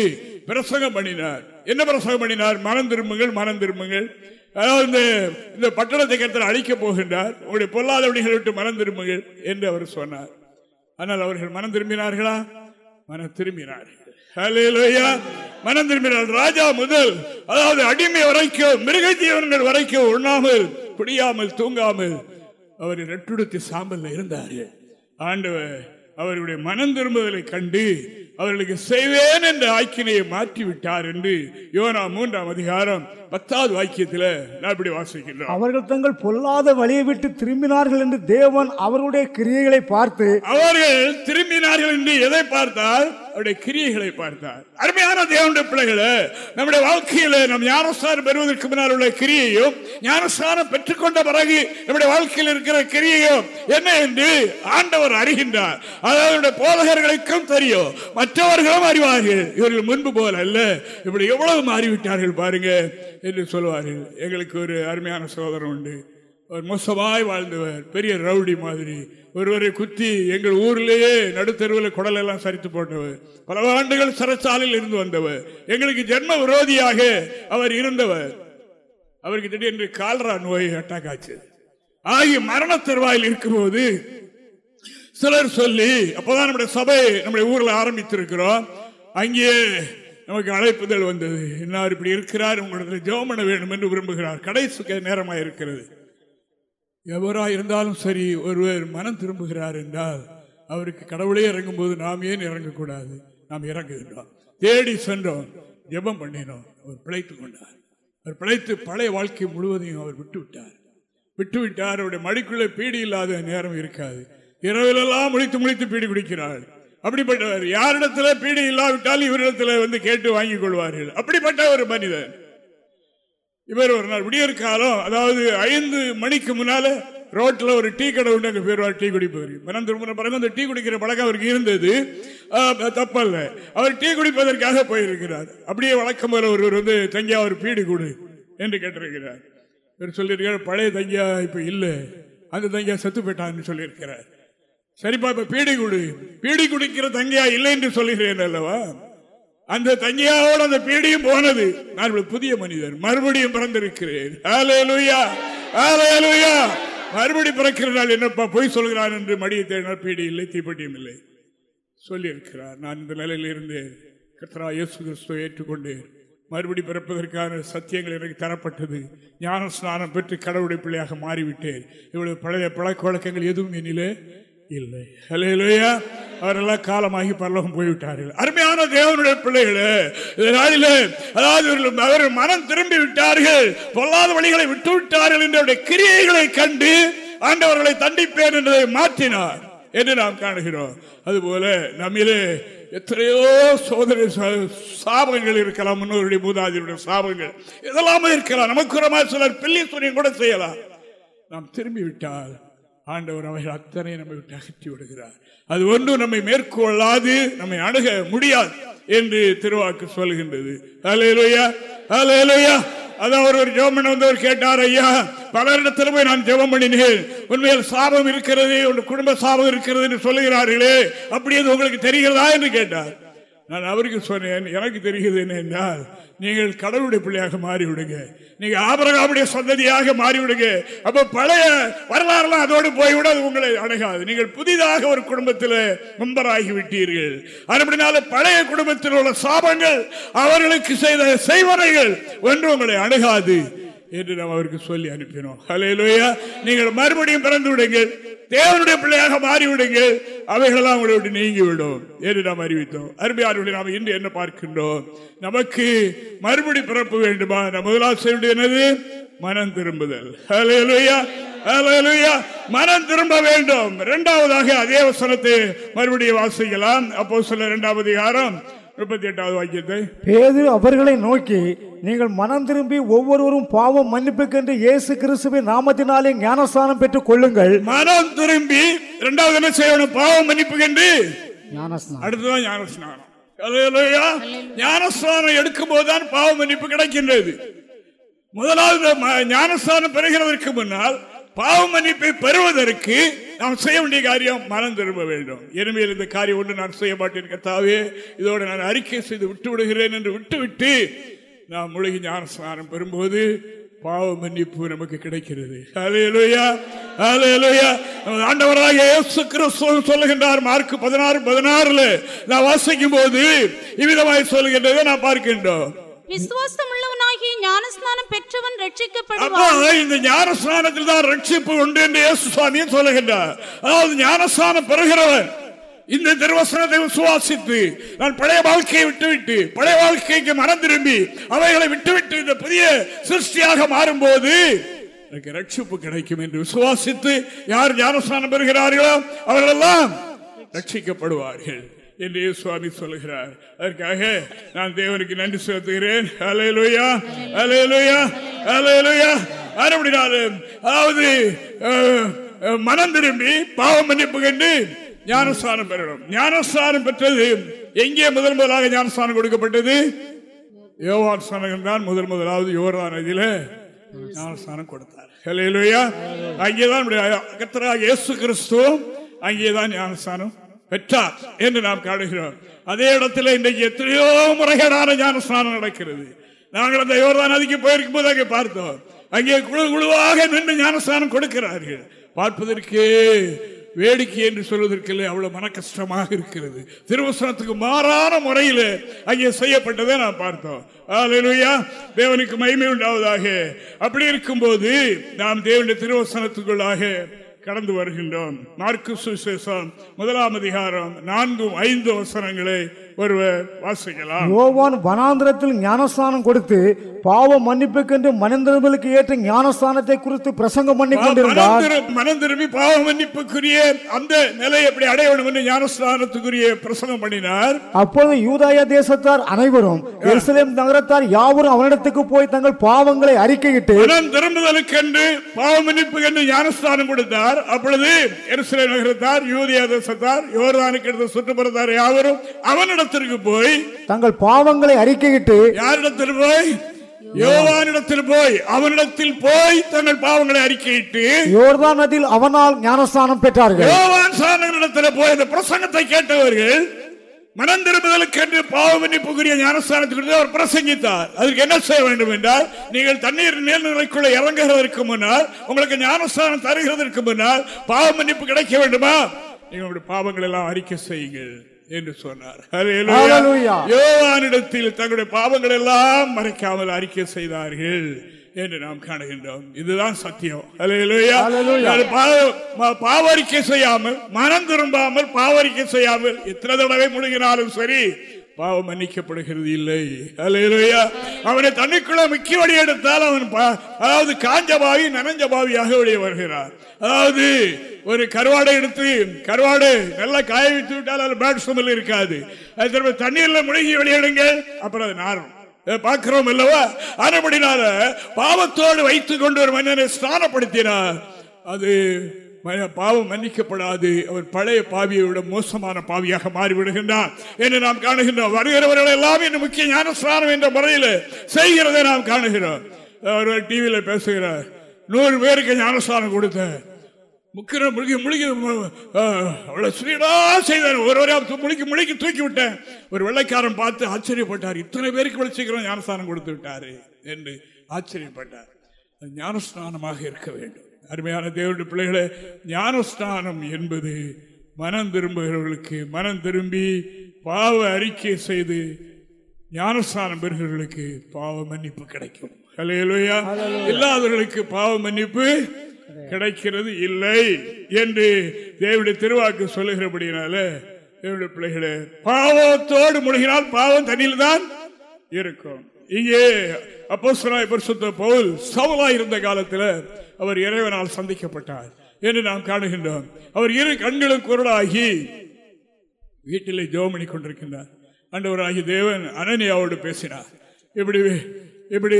Speaker 2: பிரசங்கம் பண்ணினார். என்ன பிரசங்கம் பண்ணினார்? மனம் திரும்புங்கள் மனம் திரும்புங்கள். அதாவது இந்த இந்த பட்டணத்தை கருத்தில் அழிக்கப் போகின்றார். உங்களுடைய பொல்லாதவடிகளை விட்டு மனம் திரும்புங்கள் என்று அவர் சொன்னார். ஆனால் அவர்கள் மனம் திரும்பினார்களா? மனம் திரும்பினார்கள். மனம் திரும்பினார் ராஜா முதல் அதாவது அடிமை வரைக்கும் மிருக ஜீவன்கள் வரைக்கும் உண்ணாமல் குடியாமல் தூங்காமல் அவர் ரெட்டுடுத்தி சாம்பல் இருந்தார்கள். ஆண்டவர் அவருடைய மனம் திரும்புதலை கண்டு அவர்களுக்கு செய்வேன் என்ற ஆக்கினையை மாற்றி விட்டார் என்று யோனா மூன்றாம் அதிகாரம் பத்தாவது வாக்கியத்தில் நான் இப்படி வாசிக்கின்றோம்.
Speaker 3: அவர்கள் தங்கள் பொல்லாத வழியை விட்டு திரும்பினார்கள் என்று தேவன் அவர்களுடைய கிரியைகளை பார்த்து
Speaker 2: அவர்கள் திரும்பினார்கள் என்று எதை பார்த்தார் அவருடைய கிரியைகளை பார்த்தார். அருமையான தேவனுடைய பிள்ளைகளை நம்முடைய வாழ்க்கையில நம் ஞானஸ்தானம் பெறுவதற்கு முன்னால் உள்ள கிரியையும் ஞானஸ்தானம் பெற்றுக்கொண்ட பிறகு நம்முடைய வாழ்க்கையில் இருக்கிற கிரியையும் என்ன என்று ஆண்டவர் அறிகின்றார். அதாவது போதகர்களுக்கும் தெரியும். மற்றவர்களும் அறிவார்கள். இவர்கள் முன்பு போல அல்ல. இப்படி எவ்வளவு மாறிவிட்டார்கள் பாருங்க என்று சொல்வார்கள். எங்களுக்கு ஒரு அருமையான சோதனை உண்டு. ஒரு மோசமாய் வாழ்ந்தவர் பெரிய ரவுடி மாதிரி. ஒருவரை குத்தி எங்கள் ஊர்லேயே நடுத்தருவில் குடல் எல்லாம் சரித்து போட்டவர். பல ஆண்டுகள் சிறைச்சாலையில் இருந்து வந்தவர். எங்களுக்கு ஜென்ம விரோதியாக அவர் இருந்தவர். அவருக்கு திடீரென்று கால்ரா நோய் அட்டாக் ஆச்சு. ஆகிய மரண தருவாயில் இருக்கும்போது சிலர் சொல்லி அப்பதான் நம்முடைய சபை நம்முடைய ஊரில் ஆரம்பித்திருக்கிறோம். அங்கே நமக்கு அழைப்புதல் வந்தது. இன்னார் இப்படி இருக்கிறார் உங்களிடத்தில் ஜோமன பண்ண வேண்டும் என்று விரும்புகிறார். கடைசி நேரமாக இருக்கிறது எவராக இருந்தாலும் சரி ஒருவர் மனம் திரும்புகிறார் என்றால் அவருக்கு கடவுளே இறங்கும் போது நாம் ஏன் இறங்கக்கூடாது? நாம் இறங்குகின்றோம். தேடி சென்றோம். ஜெபம் பண்ணினோம். அவர் பிழைத்துக் கொண்டார். அவர் பிழைத்து பழைய வாழ்க்கை முழுவதையும் அவர் விட்டு விட்டார் விட்டு விட்டார் அவருடைய மடிக்குள்ளே பீடி இல்லாத நேரம் இருக்காது. இரவிலெல்லாம் முடித்து முடித்து பீடி குடிக்கிறார் அப்படிப்பட்டவர் யாரிடத்துல பீடி இல்லாவிட்டால் இவரிடத்துல வந்து கேட்டு வாங்கிக் கொள்வார்கள். அப்படிப்பட்ட ஒரு மனிதன். இவர் ஒரு நாள் விடியற் காலம் அதாவது ஐந்து மணிக்கு முன்னால ரோட்ல ஒரு டீ கடை உண்டு அங்க போயிருவார் டீ குடிப்பவர். மனம் திரும்பின பிறகு அந்த டீ குடிக்கிற பழக்கம் அவருக்கு இருந்தது. தப்பல்ல. அவர் டீ குடிப்பதற்காக போயிருக்கிறார். அப்படியே வழக்கம் போல ஒருவர் வந்து தங்கியா ஒரு பீடி கொடு என்று கேட்டிருக்கிறார். இவர் சொல்லியிருக்கிறார் பழைய தங்கியா இப்ப இல்லை. அந்த தங்கியா செத்து போயிட்டான்னு சொல்லியிருக்கிறார். சரிப்பா இப்ப பீடி குடு. பீடி குடிக்கிற தங்கியா இல்லை என்று சொல்லுகிறேன் அல்லவா? அந்த தங்கியாவோடு அந்த பீடியும் போனது. நான் புதிய மனிதர் மறுபடியும் பிறந்திருக்கிறேன். மறுபடி பிறக்கிற நாள் என்னப்பா பொய் சொல்கிறான் என்று மடியை தேடினால் பீடி இல்லை தீப்பட்டியும் இல்லை. சொல்லியிருக்கிறார். நான் இந்த நிலையில் இருந்தேன். கத்ரா இயேசு கிறிஸ்துவை ஏற்றுக்கொண்டேன். மறுபடி பிறப்பதற்கான சத்தியங்கள் எனக்கு தரப்பட்டது. ஞான ஸ்நானம் பெற்று கடவுளை பிள்ளையாக மாறிவிட்டேன். இவ்வளவு பழைய பழக்க வழக்கங்கள் எதுவும் என்னிலே இல்லை. ஹalleluya. அவரெல்லாம் காலமாகி பரலோகம் போய்விட்டார்கள். அருமையான தேவனுடைய பிள்ளைகளே நாளிலே அதாவது அவர்கள் மனம் திரும்பி விட்டார்கள். பொல்லாத வழிகளை விட்டு விட்டார்கள் என்ற அவருடைய கிரியைகளை கண்டு ஆண்டவர்களை தண்டிப்பேன் என்பதை மாற்றினார் என்று நாம் காணுகிறோம். அதுபோல நம்மிலே எத்தனையோ சோதனை சா- சாபங்கள் இருக்கலாம் முன்னோருடைய மூதாதியுடைய சாபங்கள் இதெல்லாமே இருக்கலாம். நமக்கு சிலர் பில்லி சூரியன் கூட செய்யலாம். நாம் திரும்பி விட்டால் ஆண்டவர் அவைகள் அத்தனை நம்மை விட்டு அகற்றி விடுகிறார். அது ஒன்றும் நம்மை மேற்கொள்ளாது நம்மை அணுக முடியாது என்று திருவாக்கு சொல்கின்றது. அலையலுயா அலையலுயா அதான் ஒரு ஒரு ஜெபம் பண்ண வந்தவர் கேட்டார் ஐயா பலரிடத்தில் போய் நான் ஜெபம் பண்ணினேன். உண்மையில் சாபம் இருக்கிறது உன் குடும்ப சாபம் இருக்கிறது என்று சொல்லுகிறார்களே. அப்படி அது உங்களுக்கு தெரிகிறதா? என்று கேட்டார். நான் அவருக்கு சொன்னேன் எனக்கு தெரிகிறது என்ன என்றால் நீங்கள் கடவுளுடைய பிள்ளையாக மாறிவிடுங்க. நீங்கள் ஆபரகாவுடைய சந்ததியாக மாறிவிடுங்க. அப்போ பழைய வரலாறுலாம் அதோடு போய்விட அது உங்களை அணுகாது. நீங்கள் புதிதாக ஒரு குடும்பத்தில் மெம்பராகி விட்டீர்கள். அப்படினால பழைய குடும்பத்தில் உள்ள சாபங்கள் அவர்களுக்கு செய்த செய்வனைகள் ஒன்று உங்களை அணுகாது என்று நாம் அவருக்கு சொல்லி அனுப்பினோம். ஹalleluya. நீங்கள் மறுபடியும் பிறந்து விடுங்கள். தேவனுடைய பிள்ளையாக மாறிவிடுங்கள். அவைகளெல்லாம் உங்களை விட்டு நீங்கிவிடும் என்று நாம் அறிவித்தோம். அருமையானவர்களை நாம் இன்று என்ன பார்க்கின்றோம்? நமக்கு மறுபடி பிறப்பு வேண்டுமா? நம்ம முதலாவது என்னது? மனம் திரும்புதல். மனம் திரும்ப வேண்டும். இரண்டாவதாக அதே வசனத்தை மறுபடியும் வாசிக்கலாம். அப்போ சொல்ல இரண்டாவது அதிகாரம் முப்பத்தி எட்டாவது வாக்கியத்தை.
Speaker 3: பேதுரு அவர்களை நோக்கி நீங்கள் மனம் திரும்பி ஒவ்வொருவரும் பாவம் மன்னிப்புக்கென்று இயேசு கிறிஸ்துவின் நாமத்தினாலே ஞானஸ்தானம் பெற்றுக் கொள்ளுங்கள்.
Speaker 2: மனம் திரும்பி இரண்டாவது என்ன செய்யணும்? பாவம் மன்னிப்புகின்று
Speaker 3: ஞானஸ்தானம்
Speaker 2: அடுத்ததான் ஞானஸ்நானம். ஞானஸ்நானம் எடுக்கும் போதுதான் பாவ மன்னிப்பு கிடைக்கின்றது. முதலாவது ம- ஞானஸ்நானம் பெறுகிறதற்கு முன்னால் பாவ மன்னிப்பை பெறுவதற்கு நாம் செய்ய வேண்டிய காரியம் மனம் திரும்ப வேண்டும். இனிமேல் இந்த காரியம் ஒன்று நான் செய்ய மாட்டேன் கர்த்தாவே. இதோடு நான் அறிக்கை செய்து விட்டு விடுகிறேன் என்று விட்டுவிட்டு நாம் முழுகி ஞானஸ்நானம் பெறும்போது பாவ மன்னிப்பு நமக்கு கிடைக்கிறது. ஆண்டவராக இயேசு கிறிஸ்து சொல்லுகின்றார் மார்க் பதினாறு பதினாறுல நான் வாசிக்கும் போது இவ்விதமாய் சொல்லுகின்றதை நான் பார்க்கின்றோம்.
Speaker 4: விசுவாசம் ஆகிய ஞானஸ்நானம் பெற்றவன் ரட்சிக்கப்படுவான்.
Speaker 2: இந்த ஞானஸ்நானத்தில் தான் ரட்சிப்பு உண்டு என்று இயேசு சுவாமியும் சொல்லுகின்றார். அதாவது ஞானஸ்நானம் பெறுகிறவன் இந்த திருவசனத்தை விசுவாசித்து நான் பழைய வாழ்க்கையை விட்டுவிட்டு பழைய வாழ்க்கைக்கு மனம் திரும்பி அவைகளை விட்டுவிட்டு இந்த புதிய சிருஷ்டியாக மாறும்போது எனக்கு ரட்சிப்பு கிடைக்கும் என்று விசுவாசித்து யார் ஞானஸ்நானம் பெறுகிறார்களோ அவர்களெல்லாம் ரட்சிக்கப்படுவார்கள். என்று சுவாமி சொல்லுகிறார். அதற்காக நான் தேவனுக்கு நன்றி செலுத்துகிறேன். அலையலுயா அலையலுயா அலையலுயா அறுபடினாலும் அதாவது மனம் திரும்பி பாவம் மன்னிப்பு கண்டு ஞானஸ்தானம் பெறணும். ஞானஸ்தானம் பெற்றது எங்கே முதல் முதலாக ஞானஸ்தானம் கொடுக்கப்பட்டது? யோவான் ஸ்நானகன் தான் முதல் முதலாவது யோர்தான் இதில் ஞானஸ்தானம் கொடுத்தார். ஹலையிலுயா அங்கேதான் கத்தராக இயேசு கிறிஸ்துவும் அங்கேதான் ஞானஸ்தானம் பெற்றார் என்று நாம் காடுகிறோம் அதே இடத்துல இன்றைக்கு எத்தனையோ முறைகேடான ஞானஸ்தானம் நடக்கிறது. நாங்கள் அந்த யோர்தான் நதிக்கு போயிருக்கும் போது அங்கே பார்த்தோம். அங்கே குழு குழுவாக நின்று ஞானஸ்தானம் கொடுக்கிறார்கள். பார்ப்பதற்கே வேடிக்கை என்று சொல்வதற்கு அவ்வளவு மன கஷ்டமாக இருக்கிறது. திருவசனத்துக்கு மாறான முறையில் அங்கே செய்யப்பட்டதை நாம் பார்த்தோம். ஹalleluya. தேவனுக்கு மகிமை உண்டாவதாக. அப்படி இருக்கும்போது நாம் தேவனுடைய திருவசனத்துக்குள்ளாக கடந்து வருகின்றோம். மார்க்கு சுவிசேஷம் முதலாம் அதிகாரம் நான்கும் ஐந்து வசனங்களை ஒருவர் வாசிக்கலாம்.
Speaker 3: யோவான் வனாந்திரத்தில் ஞானஸ்தானம் கொடுத்து பாவ மன்னிப்புக்கென்று மனிதர்களுக்கு ஏற்ற ஞானஸ்தானத்தை குறித்து பிரசங்கம் பண்ணி கொண்டிருந்தார்.
Speaker 2: மனம் திரும்பி பாவ மன்னிப்புக்குரிய அந்த நிலை எப்படி அடைய வேண்டும் என்று ஞானஸ்தானத்துக்குரிய பிரசங்கம் பண்ணினார்.
Speaker 3: அப்பொழுது யூதாய தேசத்தார் அனைவரும் எருசலேம் நகரத்தார் யாவரும் அவனிடத்துக்கு போய் தங்கள் பாவங்களை அறிக்கையிட்டு
Speaker 2: மனம் திரும்புதலுக்கென்று பாவ மன்னிப்பு என்று ஞானஸ்தானம் கொடுத்தார். அப்பொழுது எருசலேம் நகரத்தார் யூதியா தேசத்தார் யோர்தானுக்கு எடுத்த சுற்றுப்புறத்தார் யாவரும் அவனிடத்திற்கு போய்
Speaker 3: தங்கள் பாவங்களை அறிக்கையிட்டு
Speaker 2: யாரிடத்தில் போய்? யோவானிடத்தில் போய் அவனிடத்தில் போய் தங்கள் பாவங்களை அறிக்கையிட்டு
Speaker 3: யோர்தான் நதியில் அவனால் ஞானஸ்தானம் பெற்றார்கள்.
Speaker 2: யோவான் சாணனிடத்தில் போய் அந்த பிரசங்கத்தை கேட்டவர்கள் மனம் திரும்புதலுக்கு என்று பாவ மன்னிப்புக்குரிய ஞானஸ்தானத்துக்கு அவர் பிரசங்கித்தார். அதற்கு என்ன செய்ய வேண்டும் என்றால் நீங்கள் தண்ணீர் மேல்நிலைக்குள்ள இறங்குகிறதற்கு முன்னால் உங்களுக்கு ஞானஸ்தானம் தருகிறதற்கு முன்னால் பாவ மன்னிப்பு கிடைக்க வேண்டுமா? நீங்கள் பாவங்கள் எல்லாம் அறிக்கை செய்யுங்கள். என்று சொன்னார். யோவானிடத்தில் தங்களுடைய பாவங்கள் எல்லாம் மறைக்காமல் அறிக்கை செய்தார்கள் என்று நாம் காணுகின்றோம். இதுதான் சத்தியம். பாவரிக்கை செய்யாமல் மனம் திரும்பாமல் பாவரிக்கை செய்யாமல் எத்தனை தடவை முழுகினாலும் சரி பாவம் மன்னிக்கப்படுகிறது இல்லை. அவனை தண்ணிக்குள்ள முக்கிய வழி எடுத்தால் அவன் அதாவது காஞ்ச பாவி நனைஞ்ச பாவியாக வெளியே வருகிறார். அதாவது ஒரு கருவாடை எடுத்து கருவாடு நல்லா காய வைத்து விட்டால் அது பேட் சுமல் இருக்காது. அது திரும்ப தண்ணீர்ல முழுகி வெளியிடுங்க அப்புறம் அது நாரும் இதை பார்க்கிறோம் அல்லவா அதுபடினால பாவத்தோடு வைத்துக் கொண்டு ஒரு மனிதனை ஸ்நானப்படுத்தினார். அது பாவம் மன்னிக்கப்படாது. அவர் பழைய பாவியை விட மோசமான பாவியாக மாறிவிடுகின்றார் என்று நாம் காணுகின்றோம். வருகிறவர்கள் எல்லாம் இந்த முக்கிய ஞானஸ்நானம் என்ற முறையில் செய்கிறதை நாம் காணுகிறோம். அவர் டிவியில் பேசுகிறார். நூறு பேருக்கு ஞானஸ்தானம் கொடுத்த முக்கிற முழுகி முழுகி அவ்வளோ ஸ்ரீடா செய்தார். ஒருவரை முழுக்கி முழுக்கி தூக்கி விட்டேன். ஒரு வெள்ளைக்காரன் பார்த்து ஆச்சரியப்பட்டார். இத்தனை பேருக்கு இவ்வளவு சீக்கிரம் ஞானஸ்தானம் கொடுத்து விட்டாரு என்று ஆச்சரியப்பட்டார். ஞானஸ்தானமாக ஞானஸ்நானமாக இருக்க வேண்டும். அருமையான தேவனுடைய பிள்ளைகளே ஞானஸ்நானம் என்பது மனம் திரும்புகிறவர்களுக்கு மனம் திரும்பி பாவ அறிக்கை செய்து ஞானஸ்தானம் பெறுகிறவர்களுக்கு பாவ மன்னிப்பு கிடைக்கும். ஹalleluya. இல்லாதவர்களுக்கு பாவ மன்னிப்பு கிடைக்கிறது இல்லை என்று தேவனுடைய திருவாக்கு சொல்லுகிறபடினால தேவனுடைய பிள்ளைகளே பாவத்தோடு முழுகினால் பாவம் தண்ணியில் தான் இருக்கும். இங்கே அப்போஸ்தலனாகிய பரிசுத்த பவுல் சவலா இருந்த காலத்தில் அவர் இறைவனால் சந்திக்கப்பட்டார் என்று நாம் காணுகின்றோம். அவர் இரு கண்களும் குரலாகி வீட்டிலே ஜோமணி கொண்டிருக்கின்றார். அண்டவராகி தேவன் அனனியாவோடு பேசினார். இப்படி இப்படி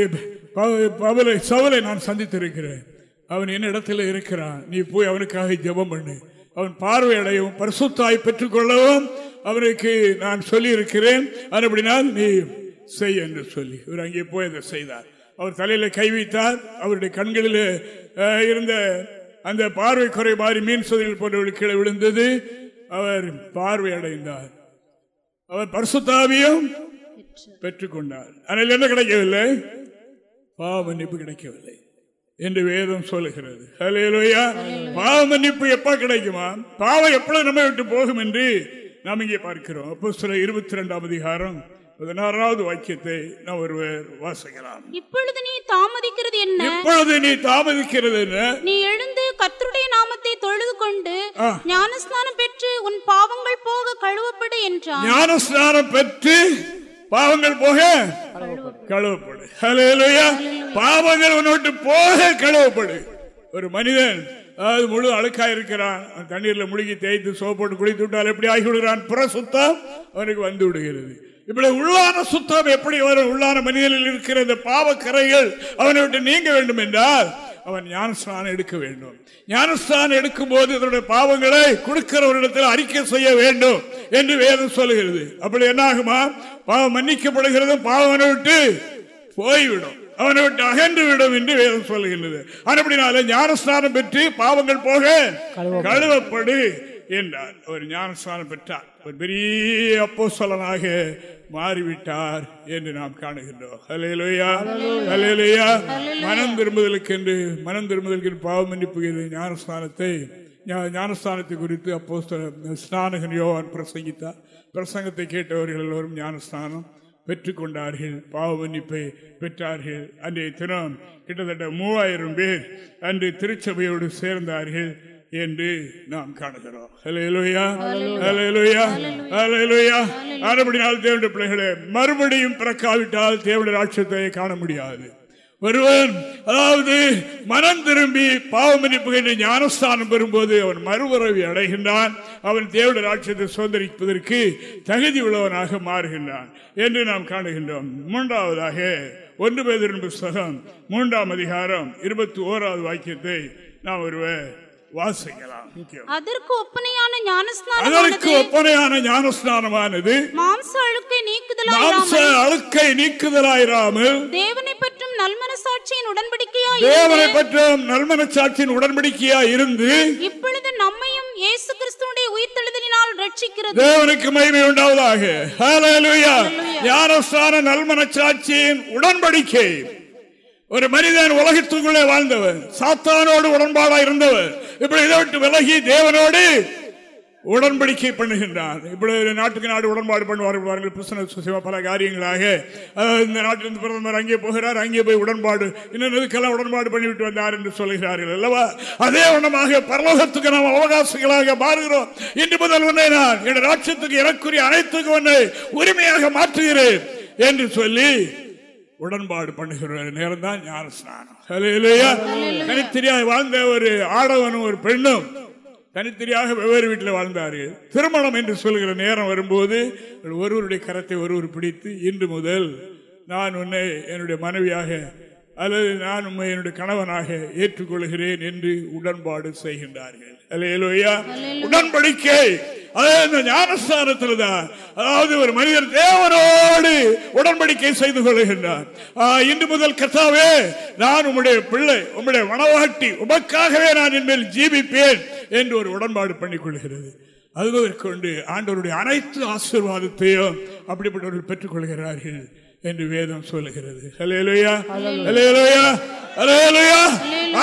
Speaker 2: பவலை சவலை நான் சந்தித்திருக்கிறேன். அவன் என்ன இடத்துல இருக்கிறான்? நீ போய் அவனுக்காக ஜெபம் பண்ணு. அவன் பார்வையடையவும் பரிசுத்தாய் பெற்றுக்கொள்ளவும் அவனுக்கு நான் சொல்லியிருக்கிறேன். அது அப்படின்னா நீ செய் என்று சொல்லி. இவர் அங்கே போய் அதை செய்தார். அவர் தலையில கை வைத்தார். அவருடைய கண்களில் இருந்த அந்த பார்வை குறை மாறி மீன் சொதில் போன்றவர்கள் கீழே விழுந்தது. அவர் பார்வை அடைந்தார். அவர் பரிசுத்தாவியும் பெற்றுக்கொண்டார். ஆனால் என்ன கிடைக்கவில்லை? பாவ மன்னிப்பு கிடைக்கவில்லை என்று வேதம் சொல்லுகிறது. ஹalleluya. பாவ மன்னிப்பு எப்ப கிடைக்குமா? பாவம் எப்பொழுது நம்ம விட்டு போகும் என்று நாம் இங்கே பார்க்கிறோம். அப்போ சில இருபத்தி ரெண்டாம் அதிகாரம் பதினாறாவது வாக்கியத்தை நாம் ஒருவர் வாசிக்கலாம்.
Speaker 4: இப்பொழுது நீ தாமதிக்கிறது என்ன?
Speaker 2: இப்பொழுது நீ தாமதிக்கிறது என்ன?
Speaker 4: நீ எழுந்து கர்த்தருடைய நாமத்தை தொழுது கொண்டு. ஞானஸ்நானம் பெற்று உன் பாவங்கள் போக கழுவப்படு என்றான்.
Speaker 2: ஞானஸ்நானம் பெற்று பாவங்கள் போக கழுவப்படு. ஹalleluya. பாவங்கள் உன்னோட்டு போக கழுவப்படு. ஒரு மனிதன் அதாவது முழு அழுக்கா இருக்கிறான். தண்ணீர்ல முழுகி தேய்த்து சோப் போட்டு குளித்து விட்டால் எப்படி ஆகி விடுகிறான் புற சுத்தம் அவனுக்கு வந்து விடுகிறது. இப்படி உள்ளான சுத்தம் எப்படி வரும்? உள்ளான மனிதனில் இருக்கிற இந்த பாவக்கரைகள் அவனை விட்டு நீங்க வேண்டும் என்றால் அவன் ஞானஸ்நானம் எடுக்க வேண்டும். ஞானஸ்நானம் எடுக்கும் போது இதனுடைய பாவங்களை கொடுக்கிறவரிடத்தில் அறிக்கை செய்ய வேண்டும் என்று வேதம் சொல்லுகிறது. அப்படி என்ன ஆகுமா பாவம் மன்னிக்கப்படுகிறது பாவம் அவனை விட்டு போய்விடும். அவனை விட்டு அகன்று விடும் என்று வேதம் சொல்லுகின்றது. அப்படினால ஞானஸ்நானம் பெற்று பாவங்கள் போக கழுவப்படு என்றார். அவர் ஞானஸ்நானம் பெற்றார். ஒரு பெரிய அப்போஸ்தலனாக மாறிவிட்டார் என்று நாம் காணுகின்றோம். ஹalleluya. ஹalleluya. மனம் திரும்புதலுக்கு என்று மனம் திரும்புதலுக்கு என்று பாவ மன்னிப்பு ஞானஸ்நானத்தை ஞா- ஞானஸ்நானத்தை குறித்து அப்போஸ்தல ஸ்நானகன் யோவான் பிரசங்கித்தார் பிரசங்கத்தை கேட்டவர்கள் எல்லோரும் ஞானஸ்நானம் பெற்றுக்கொண்டார்கள். பாவ மன்னிப்பை பெற்றார்கள். அன்றைய தினம் கிட்டத்தட்ட மூவாயிரம் பேர் அன்று திருச்சபையோடு சேர்ந்தார்கள். என்று நாம் காணுகிறோம். ஆனபடியால் தேவனுடைய பிள்ளைகளே மறுபடியும் பிறக்காவிட்டால் தேவனுடைய ராட்சத்தை காண முடியாது. ஒருவன் அதாவது மனம் திரும்பி பாவ மன்னிப்பு என்று ஞானஸ்தானம் பெறும்போது அவன் மறுபறவை அடைகின்றான். அவன் தேவட ராட்சியத்தை சுதந்திரிப்பதற்கு தகுதி உள்ளவனாக மாறுகின்றான் என்று நாம் காணுகின்றோம். மூன்றாவதாக ஒன்று பேதரின் புஸ்தகம் மூன்றாம் அதிகாரம் இருபத்தி ஓராவது வாக்கியத்தை நாம் ஒருவர் வாசிக்கலாம்.
Speaker 4: அதற்கு ஒப்பனையான ஞானஸ்நானம்
Speaker 2: அதற்கு ஒப்பனையான ஞானஸ்நானமானது
Speaker 4: மாம்ச அழுக்கை
Speaker 2: மாம்ச
Speaker 4: நீக்குதலாயிராமல்
Speaker 2: அழுக்கை நீக்குதலாயிராமல்
Speaker 4: தேவனை பற்றும் நல்மனசாட்சியின் உடன்படிக்கையாய்
Speaker 2: தேவனை பற்றும் நல்மனச்சாட்சியின் உடன்படிக்கையா இருந்து
Speaker 4: இப்பொழுது நம்மையும் இயேசு கிறிஸ்துவுடைய உயிர்த்தெழுதலினால் ரட்சிக்கிறது.
Speaker 2: தேவனுக்கு மகிமை உண்டாவதாக. ஹalleluya ஞானஸ்தான நல்மனச்சாட்சியின் உடன்படிக்கை. ஒரு மனிதன் உலகத்துக்குள்ளே வாழ்ந்தவர் சாத்தானோடு உடன்பாடா இருந்தவர் இப்படி இதை விட்டு விலகி தேவனோடு உடன்படிக்கை பண்ணுகின்றார். இப்படி நாட்டுக்கு நாடு உடன்பாடு பண்ணுவார்கள் பாருங்கள் பிசினஸ் பல காரியங்களாக. இந்த நாட்டிலிருந்து பிரதமர் அங்கே போகிறார் அங்கே போய் உடன்பாடு இன்னும் இதுக்கெல்லாம் உடன்பாடு பண்ணிவிட்டு வந்தார் என்று சொல்கிறார்கள் அல்லவா? அதே வண்ணமாக பரலோகத்துக்கு நாம் அவகாசிகளாக மாறுகிறோம். இன்று முதல் உன்னை நான் என் ராட்சத்துக்கு எனக்குரிய அனைத்துக்கும் ஒன்றை உரிமையாக மாற்றுகிறேன் என்று சொல்லி உடன்பாடு பண்ணுகிற நேரம் தான் ஞான ஸ்நானம் தனித்தனியாக வாழ்ந்த ஒரு ஆடவனும் ஒரு பெண்ணும் தனித்தனியாக வெவ்வேறு வீட்டில் வாழ்ந்தார்கள். திருமணம் என்று சொல்லுகிற நேரம் வரும்போது ஒருவருடைய கரத்தை ஒருவர் பிடித்து இன்று முதல் நான் உன்னை என்னுடைய மனைவியாக அல்லது நான் உண்மை என்னுடைய கணவனாக ஏற்றுக்கொள்கிறேன் என்று உடன்பாடு செய்கின்றார்கள். உடன்படிக்கை. அதாவது இந்த ஞானஸ்தானத்தில் தான் அதாவது ஒரு மனிதர் தேவனோடு உடன்படிக்கை செய்து கொள்கின்றார். இன்று முதல் கர்த்தாவே நான் உம்முடைய பிள்ளை உம்முடைய மனவாட்டி உமக்காகவே நான் இனிமேல் ஜீவிப்பேன் என்று ஒரு உடன்பாடு பண்ணிக் கொள்கிறது. அது கொண்டு ஆண்டவருடைய அனைத்து ஆசீர்வாதத்தையும் அப்படிப்பட்டவர்கள் பெற்றுக் கொள்கிறார்கள் என்று வேதம் சொல்லுகிறது.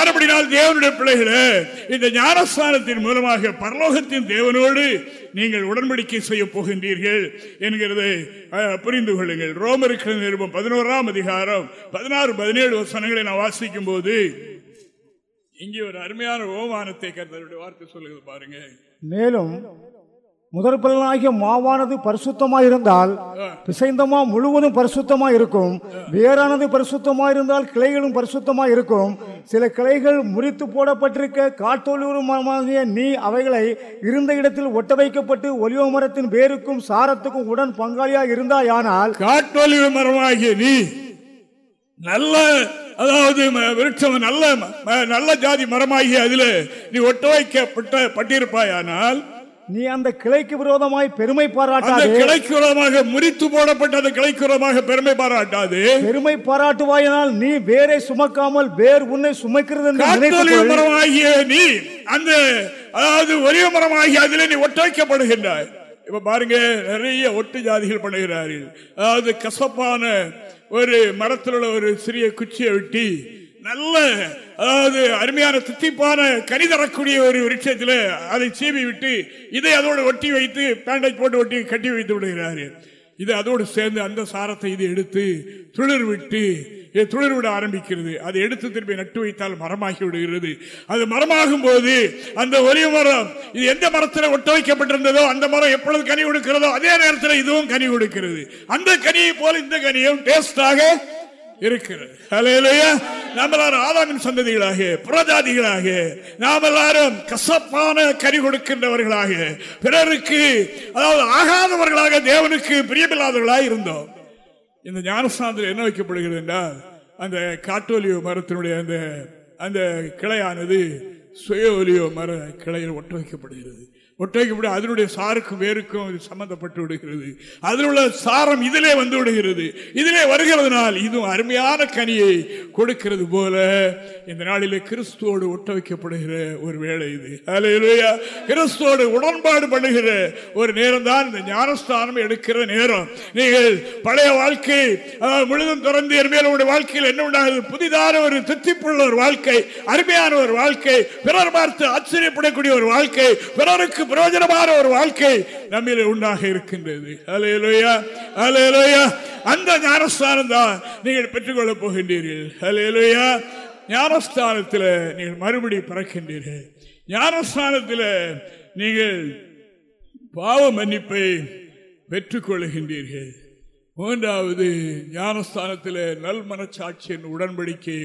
Speaker 2: ஹalleluya மறுபடினால் தேவனுடைய பிள்ளைகளே இந்த ஞானஸ்தானத்தின் மூலமாக பரலோகத்தின் தேவனோடு நீங்கள் உடன்படிக்கை செய்ய போகின்றீர்கள் என்கிறதை புரிந்து கொள்ளுங்கள். ரோமருக்கு நிருபம் பதினோராம் அதிகாரம் பதினாறு பதினேழு வசனங்களை நான் வாசிக்கும் போது இங்கே ஒரு அருமையான ஓமானத்தை கருத்தருடைய வார்த்தை சொல்லுகிறது பாருங்க
Speaker 3: மேலும் முதற் பலனாகிய மாவானது பரிசுத்தமாய் இருந்தால் பிசைந்தமா முழுவதும் பரிசுத்தமாய் இருக்கும் வேறானது பரிசுத்தமாய் இருந்தால் கிளைகளும் பரிசுத்தமாய் இருக்கும் சில கிளைகள் முறித்து போடப்பட்டிருக்க காட்டொழுவருமாகிய நீ அவைகளை இருந்த இடத்தில் ஒட்ட வைக்கப்பட்டு ஒலிவ மரத்தின் வேருக்கும் சாரத்துக்கும் உடன் பங்காளியாய் இருந்தாயானால்
Speaker 2: காட்டொலிவு மரமாகிய நீ நல்ல அதாவது விருட்சம் நல்ல நல்ல ஜாதி மரமாகிய அதில் நீ ஒட்ட வைக்கப்பட்ட பட்டிருப்பாயானால்
Speaker 3: நீ அந்த கிளைக்கு விரோதமாய் பெருமை பாராட்டாதே.
Speaker 2: கிளைக்குறமாக முறித்து போடப்பட்ட அந்த கிளைக்குறமாக பெருமை பாராட்டாது.
Speaker 3: பெருமை பாராட்டுவாயினால் நீ வேரை சுமக்காமல் வேர் உன்னை சுமைக்கிறது
Speaker 2: நீ அந்த அதாவது ஒலிவு மரமாகிய அதில் நீ ஒட்ட வைக்கப்படுகின்றாய் இப்ப பாருங்க நிறைய ஒட்டு ஜாதிகள் பண்ணுகிறார்கள் அதாவது கசப்பான ஒரு மரத்தில் உள்ள ஒரு சிறிய குச்சியை வெட்டி நல்ல அதாவது அருமையான தித்திப்பான கனி தரக்கூடிய ஒரு விருட்சத்தில் அதை சீவி விட்டு இதை அதோடு ஒட்டி வைத்து பேண்டை போட்டு ஒட்டி கட்டி வைத்து விடுகிறார்கள் இது அதோடு சேர்ந்து அந்த சாரத்தை இது எடுத்து துளிர் விட்டு துளிர் விட ஆரம்பிக்கிறது. அதை எடுத்து திருப்பி நட்டு வைத்தால் மரமாகி விடுகிறது. அது மரமாகும் போது அந்த ஒலிவு மரம் இது எந்த மரத்தில் ஒட்ட வைக்கப்பட்டிருந்ததோ அந்த மரம் எப்பொழுது கனி கொடுக்கிறதோ அதே நேரத்தில் இதுவும் கனி கொடுக்கிறது அந்த கனியை போல இந்த கனியும் டேஸ்டாக இருக்கிறது. நாம் எல்லாரும் ஆதாமின் சந்ததிகளாக புறஜாதிகளாக நாம் எல்லாரும் கசப்பான கறி கொடுக்கின்றவர்களாக பிறருக்கு அதாவது ஆகாதவர்களாக தேவனுக்கு பிரியமில்லாதவர்களாக இருந்தோம். இந்த ஞானஸ்தானத்தில் என்ன வைக்கப்படுகிறது என்றால் அந்த காட்டோலியோ மரத்தினுடைய அந்த அந்த கிளையானது சுய ஒலியோ மர கிளையில் ஒட்ட வைக்கப்படுகிறது ஒட்ட வைக்கப்பட்டு அதனுடைய சாருக்கும் வேருக்கும் இது சம்பந்தப்பட்டு விடுகிறது. அதில் உள்ள சாரம் இதிலே வந்து விடுகிறது. இதிலே வருகிறதுனால் இதுவும் அருமையான கனியை கொடுக்கிறது போல இந்த நாளிலே கிறிஸ்துவோடு ஒட்ட வைக்கப்படுகிற ஒரு வேலை இது. அல்லேலூயா கிறிஸ்துவோடு உடன்பாடு பண்ணுகிற ஒரு நேரம் தான் இந்த ஞானஸ்தானம் எடுக்கிற நேரம். நீங்கள் பழைய வாழ்க்கை முழுதும் திறந்து என் உங்களுடைய வாழ்க்கையில் என்ன உண்டாகுது? புதிதான ஒரு தித்திப்புள்ள ஒரு வாழ்க்கை அருமையான ஒரு வாழ்க்கை பிறர் பார்த்து ஆச்சரியப்படக்கூடிய ஒரு வாழ்க்கை பிறருக்கு பிரயோஜனமான ஒரு வாழ்க்கை நம்மில் உண்டாக இருக்கின்றது. அலையலோயா அலையலோயா அந்த ஞானஸ்தானம் தான் நீங்கள் பெற்றுக்கொள்ளப் போகின்றீர்கள். அலையலோயா ஞானஸ்தானத்தில் நீங்கள் மறுபடி பிறக்கின்றீர்கள். ஞானஸ்தானத்தில் நீங்கள் பாவ மன்னிப்பை பெற்றுக்கொள்கின்றீர்கள் மூன்றாவது ஞானஸ்தானத்தில் நல் மனச்சாட்சியின் உடன்படிக்கை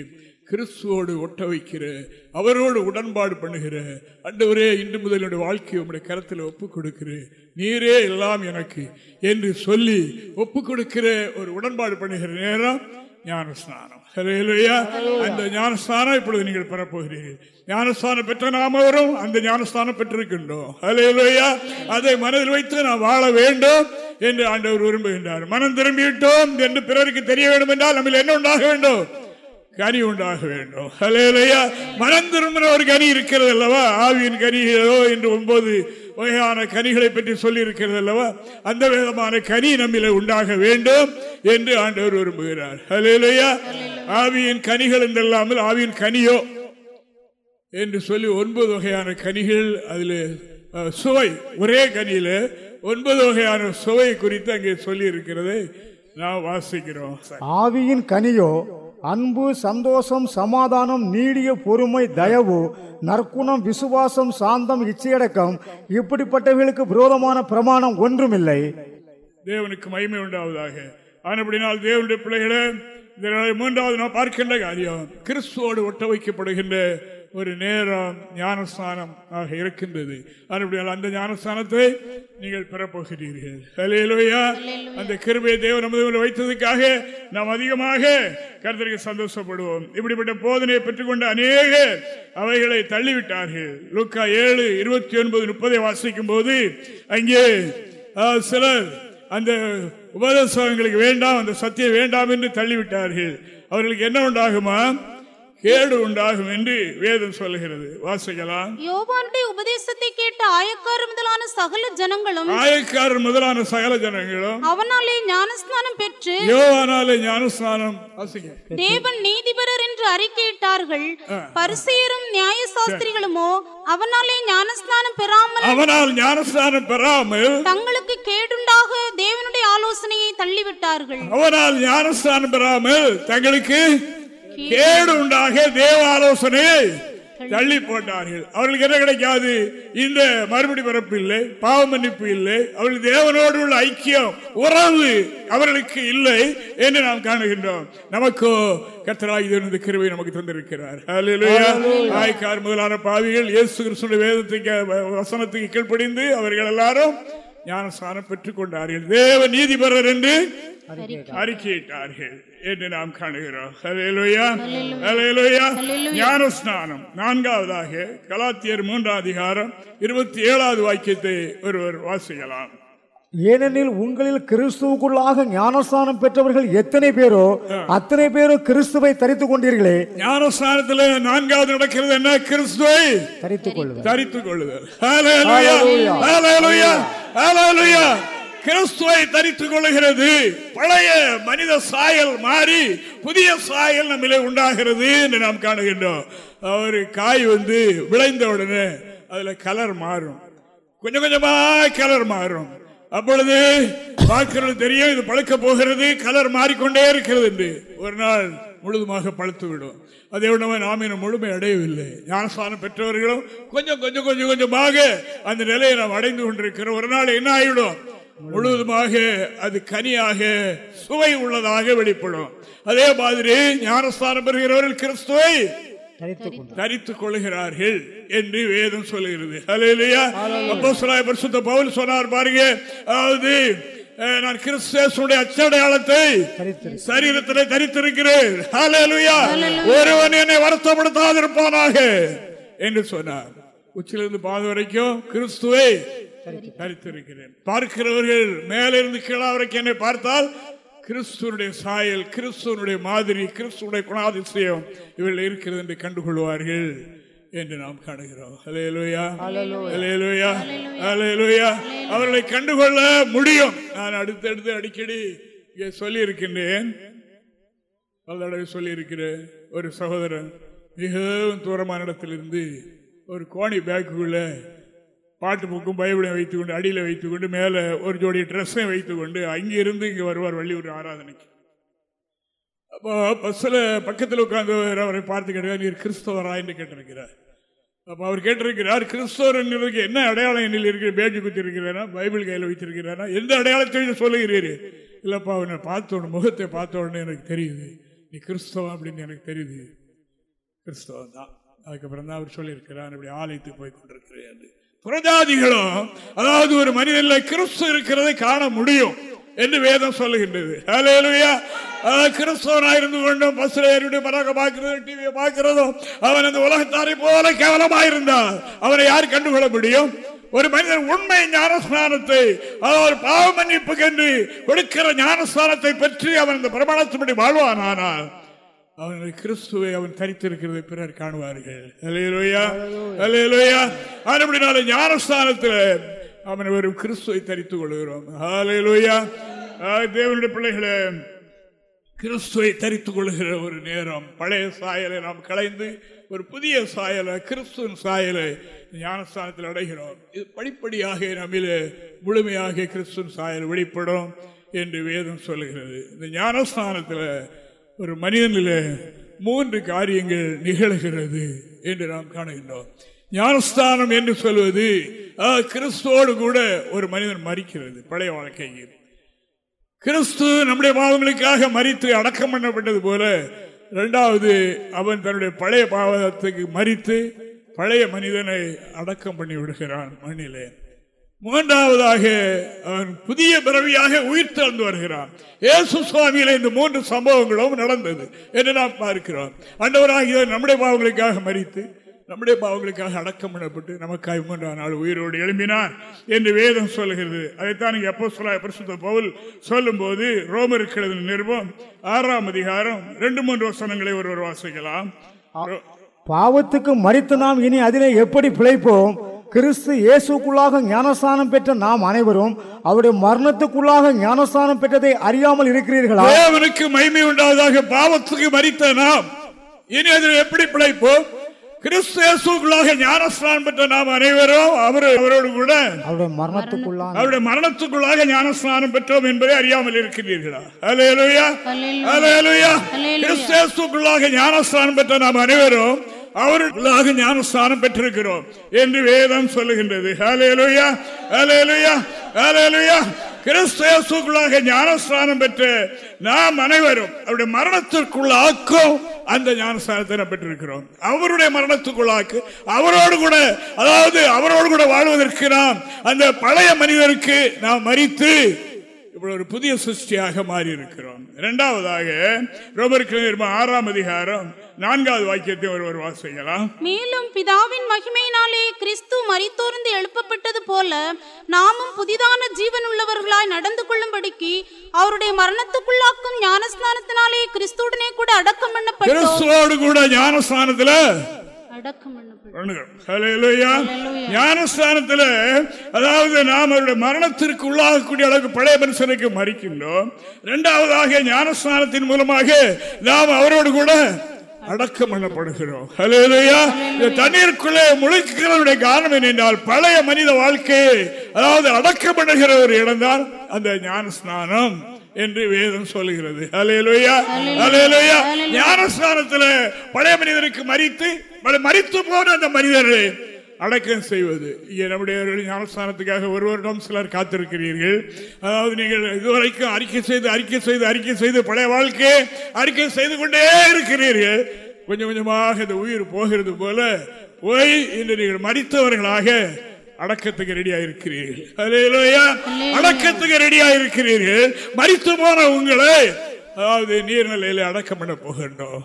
Speaker 2: கிறிஸ்துவோடு ஒட்ட வைக்கிற அவரோடு உடன்பாடு பண்ணுகிற அண்டவரே இன்று முதல் என்னுடைய வாழ்க்கையை உங்களுடைய கரத்தில் ஒப்பு கொடுக்கிறேன் நீரே எல்லாம் எனக்கு என்று சொல்லி ஒப்பு கொடுக்கிற ஒரு உடன்பாடு பண்ணுகிற நேரம் ஞானஸ்நானம். ஹalleluya. அந்த ஞானஸ்தானம் இப்பொழுது நீங்கள் பெறப்போகிறீர்கள். ஞானஸ்தானம் பெற்ற நாமவரும் அந்த ஞானஸ்தானம் பெற்றிருக்கின்றோம். ஹalleluya. அதை மனதில் வைத்து நாம் வாழ வேண்டும் என்று ஆண்டவர் விரும்புகின்றார். மனம் திரும்பிவிட்டோம் என்று பிறருக்கு தெரிய வேண்டும் என்றால் நம்ம என்ன உண்டாக வேண்டும்? கனி உண்டாக வேண்டும். ஹலேலையா மனம் திரும்புகிற ஒரு கனி இருக்கிறது அல்லவா? ஆவியின் கனிகளோ என்று ஒன்பது வகையான கனிகளை பற்றி சொல்லி இருக்கிறது அல்லவா? அந்த விதமான கனி நம்மில உண்டாக வேண்டும் என்று ஆண்டவர் விரும்புகிறார். ஹலேலையா ஆவியின் கனிகள் என்றல்லாமல் ஆவியின் கனியோ என்று சொல்லி ஒன்பது வகையான கனிகள் அதில் சுவை. ஒரே கனியில் ஒன்பது வகையான சுவை குறித்து அங்கே சொல்லி இருக்கிறதை நாம் வாசிக்கிறோம்.
Speaker 3: ஆவியின் கனியோ அன்பு சந்தோஷம் சமாதானம் நீடிய பொறுமை தயவு நற்குணம் விசுவாசம் சாந்தம் இச்சையடக்கம் இப்படிப்பட்டவர்களுக்கு விரோதமான பிரமாணம் ஒன்றுமில்லை.
Speaker 2: தேவனுக்கு மகிமை உண்டாவதாக. ஆனப்படினால் தேவனுடைய பிள்ளைகளே மூன்றாவது நாம் பார்க்கின்ற காரியம் கிறிஸ்துவோடு ஒட்ட வைக்கப்படுகின்ற ஒரு நேரம் ஞானஸ்தானம் ஆக இருக்கின்றது. ஆனப்படியால் அந்த ஞானஸ்தானத்தை நீங்கள் பெறப்போகிறீர்கள். ஹalleluya. அந்த கிருபையை தேவன் நமது வைத்ததுக்காக நாம் அதிகமாக கர்த்தருக்கு சந்தோஷப்படுவோம். இப்படிப்பட்ட போதனையை பெற்றுக்கொண்ட அநேக அவைகளை தள்ளிவிட்டார்கள். லூக்கா ஏழு இருபத்தி ஒன்பது முப்பதை வாசிக்கும் போது அங்கே சிலர் அந்த உபதேசங்களுக்கு வேண்டாம் அந்த சத்தியம் வேண்டாம் என்று தள்ளிவிட்டார்கள். அவர்களுக்கு என்ன உண்டாகுமா? கேடு உண்டாகும் என்று வேதம் சொல்லுகிறது. வாசிக்கலாம்.
Speaker 4: யோவானுடைய உபதேசத்தை கேட்ட ஆயக்கார முதலான சகல ஜனங்களும்
Speaker 2: ஆயக்காரர் முதலான சகல ஜனங்களும்
Speaker 4: அவனாலே ஞானஸ்நானம் பெற்று
Speaker 2: யோவானாலே ஞானஸ்நானம்.
Speaker 4: தேவன் நீதிபரர் என்று அறிக்கையிட்டார்கள். பரிசேயரும் நியாயசாஸ்திரிகளுமோ அவனாலே ஞானஸ்நானம் பெறாமல்
Speaker 2: அவனால் ஞானஸ்நானம் பெறாமல்
Speaker 4: தங்களுக்கு கேடுண்டாக தேவனுடைய ஆலோசனையை தள்ளிவிட்டார்கள்.
Speaker 2: அவனால் ஞானஸ்நானம் பெறாமல் தங்களுக்கு கேடு உண்டாக தேவ ஆலோசனையை தள்ளி போட்டார்கள். அவர்களுக்கு என்ன கிடைக்காது? இந்த மறுபடி பிறப்பு இல்லை பாவ மன்னிப்பு இல்லை அவர்கள் தேவனோடு உள்ள ஐக்கியம் உறவு அவர்களுக்கு இல்லை என்று நாம் காணுகின்றோம். நமக்கோ கத்தராய் இந்த கிருவை நமக்கு தந்திருக்கிறார். ஆய்க்கார் முதலான பாவிகள் இயேசு கிறிஸ்துவின் வேதத்துக்கு வசனத்துக்கு கீழ்ப்படிந்து அவர்கள் எல்லாரும் ஞானஸ்தானம் பெற்றுக் கொண்டார்கள் தேவ நீதிபரர் என்று அறிக்கையிட்டார்கள் என்று நாம் காணுகிறோம். ஞானஸ்நானம் நான்காவதாக கலாத்தியர் மூன்றாம் அதிகாரம் இருபத்தி ஏழாவது வாக்கியத்தை ஒருவர் வாசிக்கலாம்.
Speaker 3: ஏனெனில் உங்களில் கிறிஸ்துவுக்குள்ளாக ஞானஸ்தானம் பெற்றவர்கள் எத்தனை பேரோ அத்தனை பேரும் கிறிஸ்துவை தரித்துக் கொண்டீர்களே.
Speaker 2: ஞானஸ்நானத்தில் நான்காவது நடக்கிறது என்ன? கிறிஸ்துவை
Speaker 3: தரித்துக் கொள்ளுங்கள்
Speaker 2: தரித்துக் கொள்ளுதல். கிறிஸ்துவை தரித்துக் கொள்ளுகிறது. பழைய மனித சாயல் மாறி புதிய சாயல் நம்மிலே உண்டாகிறது என்று நாம் காணுகின்றோம். ஒரு காய் வந்து விளைந்த உடனே அதுல கலர் மாறும். கொஞ்சம் கொஞ்சமா கலர் மாறும். அப்பொழுது பார்க்கிறது தெரியும் இது பழுக்க போகிறது கலர் மாறிக்கொண்டே இருக்கிறது என்று. ஒரு நாள் முழுதுமாக பழுத்து விடும். அதே உடனே நாம் இன்னும் முழுமை அடையவில்லை. ஞானஸ்தானம் பெற்றவர்களும் கொஞ்சம் கொஞ்சம் கொஞ்சம் கொஞ்சமாக அந்த நிலையை நாம் அடைந்து கொண்டிருக்கிறோம். ஒரு நாள் என்ன ஆகிவிடும் முழுவதுமாக அது கனியாக சுவை உள்ளதாக வெளிப்படும். அதே மாதிரி ஞானஸ்தானம் பெறுகிறவர்கள் கிறிஸ்துவை
Speaker 3: தரித்துக்
Speaker 2: கொள்கிறார்கள் என்று வேதம் சொல்லுகிறது. பரிசுத்த பவுல் சொன்னார் பாருங்க. அதாவது நான் கிறிஸ்துடைய அச்சடையாளத்தை சரீரத்திலே தரித்திருக்கிறேன். ஒருவன் என்னை வருத்தப்படுத்தாதிருப்பானாக என்று சொன்னார். உச்சிலிருந்து பாத வரைக்கும் கிறிஸ்துவை தரித்திருக்கிறேன். பார்க்கிறவர்கள் மேலிருந்து கீழா வரைக்கும் என்னை பார்த்தால் கிறிஸ்துவனுடைய சாயல் கிறிஸ்துவனுடைய மாதிரி கிறிஸ்துவனுடைய குணாதிசயம் இவர்கள் இருக்கிறது என்று கண்டுகொள்வார்கள் என்று நாம் காணுகிறோம். அவர்களை கண்டுகொள்ள முடியும். நான் அடுத்தடுத்து அடிக்கடி இங்கே சொல்லி இருக்கின்றேன் பல தடவை சொல்லி இருக்கிறேன் ஒரு சகோதரன் மிகவும் தூரமான இடத்திலிருந்து ஒரு கோணி பேக்குள்ள பாட்டு புக்கும் பைபிளையும் வைத்துக்கொண்டு அடியில் வைத்துக்கொண்டு மேலே ஒரு ஜோடி ட்ரெஸ்ஸையும் வைத்துக்கொண்டு அங்கிருந்து இங்கே வருவார் வள்ளியூர் ஆராதனைக்கு. அப்போ பஸ்ஸில் பக்கத்தில் உட்காந்து அவரை பார்த்து கேட்டார் நீர் கிறிஸ்தவரா? என்று கேட்டிருக்கிறார். அப்போ அவர் கேட்டிருக்கிறார் கிறிஸ்தவர்களுக்கு என்ன அடையாளம் என்னில் இருக்கிற பேஜ் குத்திருக்கிறேனா பைபிள் கையில் வைத்திருக்கிறாரா? எந்த அடையாளத்தையும் சொல்லுகிறீர் இல்லைப்பா அவனை பார்த்த உடனே முகத்தை பார்த்த உடனே எனக்கு தெரியுது. நீ கிறிஸ்தவம் அப்படின்னு எனக்கு தெரியுது. கிறிஸ்தவம் தான் அதுக்கப்புறம் தான் அவர் சொல்லியிருக்கிறார் இப்படி ஆலயத்துக்கு போய் கொண்டிருக்கிறேன் புரஜாதிகளும் அதாவது ஒரு மனிதனில் கிறிஸ்து இருக்கிறதை காண முடியும் என்று வேதம் சொல்லுகின்றது. கிறிஸ்தவனா இருந்து கொண்டும் பஸ்ல ஏறிட்டு பராக பார்க்கிறதும் டிவியை பார்க்கிறதும் அவன் அந்த உலகத்தாரை போல கேவலமா இருந்தான் அவனை யார் கண்டுகொள்ள முடியும்? ஒரு மனிதன் உண்மை ஞானஸ்தானத்தை அதாவது பாவ மன்னிப்புக்கு என்று கொடுக்கிற ஞானஸ்தானத்தை பற்றி அவன் இந்த பிரமாணத்தின்படி வாழ்வான் ஆனால் அவனுடைய கிறிஸ்துவை அவன் தரித்திருக்கிறதை பிறர் காணுவார்கள். அப்படினால ஞானஸ்தானத்தில் அவன் வெறும் கிறிஸ்துவை தரித்துக் கொள்கிறோம் தேவனுடைய பிள்ளைகளை கிறிஸ்துவை தரித்துக் கொள்கிற ஒரு நேரம். பழைய சாயலை நாம் களைந்து ஒரு புதிய சாயலை கிறிஸ்துவின் சாயலை ஞானஸ்தானத்தில் அடைகிறோம். இது படிப்படியாக நம்மில முழுமையாக கிறிஸ்துவின் சாயல் வெளிப்படும் என்று வேதம் சொல்லுகிறது. இந்த ஞானஸ்தானத்தில் ஒரு மனிதனில் மூன்று காரியங்கள் நிகழ்கிறது என்று நாம் காணுகின்றோம். ஞானஸ்தானம் என்று சொல்வது கிறிஸ்துவோடு கூட ஒரு மனிதன் மறிக்கிறது பழைய வாழ்க்கையில். கிறிஸ்து நம்முடைய பாவங்களுக்காக மறித்து அடக்கம் பண்ணப்பட்டது போல இரண்டாவது அவன் தன்னுடைய பழைய பாவத்துக்கு மறித்து பழைய மனிதனை அடக்கம் பண்ணி விடுகிறான் மண்ணிலே. மூன்றாவதாக அவன் புதிய பிறவியாக உயிர் திறந்து வருகிறான். ஏசு சுவாமியில இந்த மூன்று சம்பவங்களும் நடந்தது என்று நாம் பார்க்கிறோம். அண்டவராக நம்முடைய பாவங்களுக்காக மறித்து நம்முடைய பாவங்களுக்காக அடக்கம் பண்ணப்பட்டு நமக்காக மூன்றாம் நாள் உயிரோடு எழும்பினார் என்று வேதம் சொல்லுகிறது அதைத்தான் நீங்க எப்போ சொல்ல பிரசுத்த பவுல் சொல்லும் போது ரோமருக்கு நிறுவம் ஆறாம் அதிகாரம் ரெண்டு மூன்று வசனங்களை ஒருவர் வாசிக்கலாம்.
Speaker 3: பாவத்துக்கு மறித்து நாம் இனி அதிலே எப்படி பிழைப்போம்? கிறிஸ்து இயேசுக்குள்ளாக ஞானஸ்தானம் பெற்ற நாம் அனைவரும் அவருடைய மரணத்துக்குள்ளாக ஞானஸ்தானம் பெற்றதை அறியாமல் இருக்கிறீர்களா?
Speaker 2: தேவனுக்கு மகிமை உண்டாவதாக பாவத்துக்கு மறித்த நாம் இனி அதில் எப்படி பிழைப்போம்? கிறிஸ்துக்குள்ளாக ஞானஸ்தானம் பெற்ற நாம் அனைவரும் அவர் அவரோடு கூட
Speaker 3: அவருடைய மரணத்துக்குள்ளாக
Speaker 2: அவருடைய மரணத்துக்குள்ளாக ஞானஸ்தானம் பெற்றோம் என்பதை அறியாமல் இருக்கிறீர்களா? அலையலுயா அலையலுயா கிறிஸ்துக்குள்ளாக ஞானஸ்தானம் பெற்ற நாம் அனைவரும் அவர்களாக ஞானஸ்தானம் பெற்றிருக்கிறோம் என்று வேதம் சொல்லுகின்றது. அலையலுயா அலையலுயா அலையலுயா கிறிஸ்துக்குள்ளாக ஞானஸ்தானம் பெற்று நாம் அனைவரும் அவருடைய மரணத்திற்குள்ளாக்கும் அந்த ஞானஸ்தானத்தை நாம் பெற்றிருக்கிறோம். அவருடைய மரணத்துக்குள்ளாக்கு அவரோடு கூட அதாவது அவரோடு கூட வாழ்வதற்கு நாம் அந்த பழைய மனிதருக்கு நாம் மறித்து இப்படி ஒரு புதிய சிருஷ்டியாக மாறி இருக்கிறோம் இரண்டாவதாக ரோபருக்கு ஆறாம் அதிகாரம் நான்காவது வாக்கியத்தை ஒருவர் வாசிக்கலாம்.
Speaker 4: மேலும் பிதாவின் மகிமையினாலே கிறிஸ்து மரித்தோர்ந்து எழுப்பப்பட்டது போல நாமும் புதிதான ஜீவன் உள்ளவர்களாய் நடந்து கொள்ளும்படிக்கு அவருடைய மரணத்துக்குள்ளாக்கும் ஞானஸ்நானத்தினாலே கிறிஸ்துடனே கூட அடக்கம்
Speaker 2: பண்ணப்பட்டோம். கூட ஞானஸ்தானத்துல
Speaker 4: அடக்கம்
Speaker 2: ஞானஸ்தானத்தில் அதாவது நாம் அவருடைய மரணத்திற்கு உள்ளாகக்கூடிய அளவுக்கு பழைய மனுஷனுக்கு மறிக்கின்றோம் இரண்டாவதாக ஞானஸ்தானத்தின் மூலமாக நாம் அவரோடு கூட அடக்கம் பண்ணப்படுகிறோம். தண்ணீருக்குள்ளே முழுக்கிறவருடைய காரணம் என்னென்றால் பழைய மனித வாழ்க்கையை அதாவது அடக்கம் பண்ணுகிற ஒரு இடம்தான் அந்த ஞான ஸ்நானம் என்று வேதம் சொல்லுகிறது. அலையலுயா அலையலுயா ஞானஸ்தானத்தில் பழைய மனிதனுக்கு மறித்து மறித்து போன அந்த மனிதரை அடக்கம் செய்வது. இங்கே நம்முடைய ஞானஸ்தானத்துக்காக ஒரு வருடம் சிலர் காத்திருக்கிறீர்கள். அதாவது நீங்கள் இதுவரைக்கும் அறிக்கை செய்து அறிக்கை செய்து அறிக்கை செய்து பழைய வாழ்க்கையை அறிக்கை செய்து கொண்டே இருக்கிறீர்கள். கொஞ்சம் கொஞ்சமாக இந்த உயிர் போகிறது போல போய் இன்று நீங்கள் மறித்தவர்களாக அடக்கத்துக்கு ரெடியாக இருக்கிறீர்கள் அடக்கத்துக்கு ரெடியாக இருக்கிறீர்கள் மறித்து போன உங்களை அதாவது நீர்நிலையில அடக்கம் பண்ண போகின்றோம்.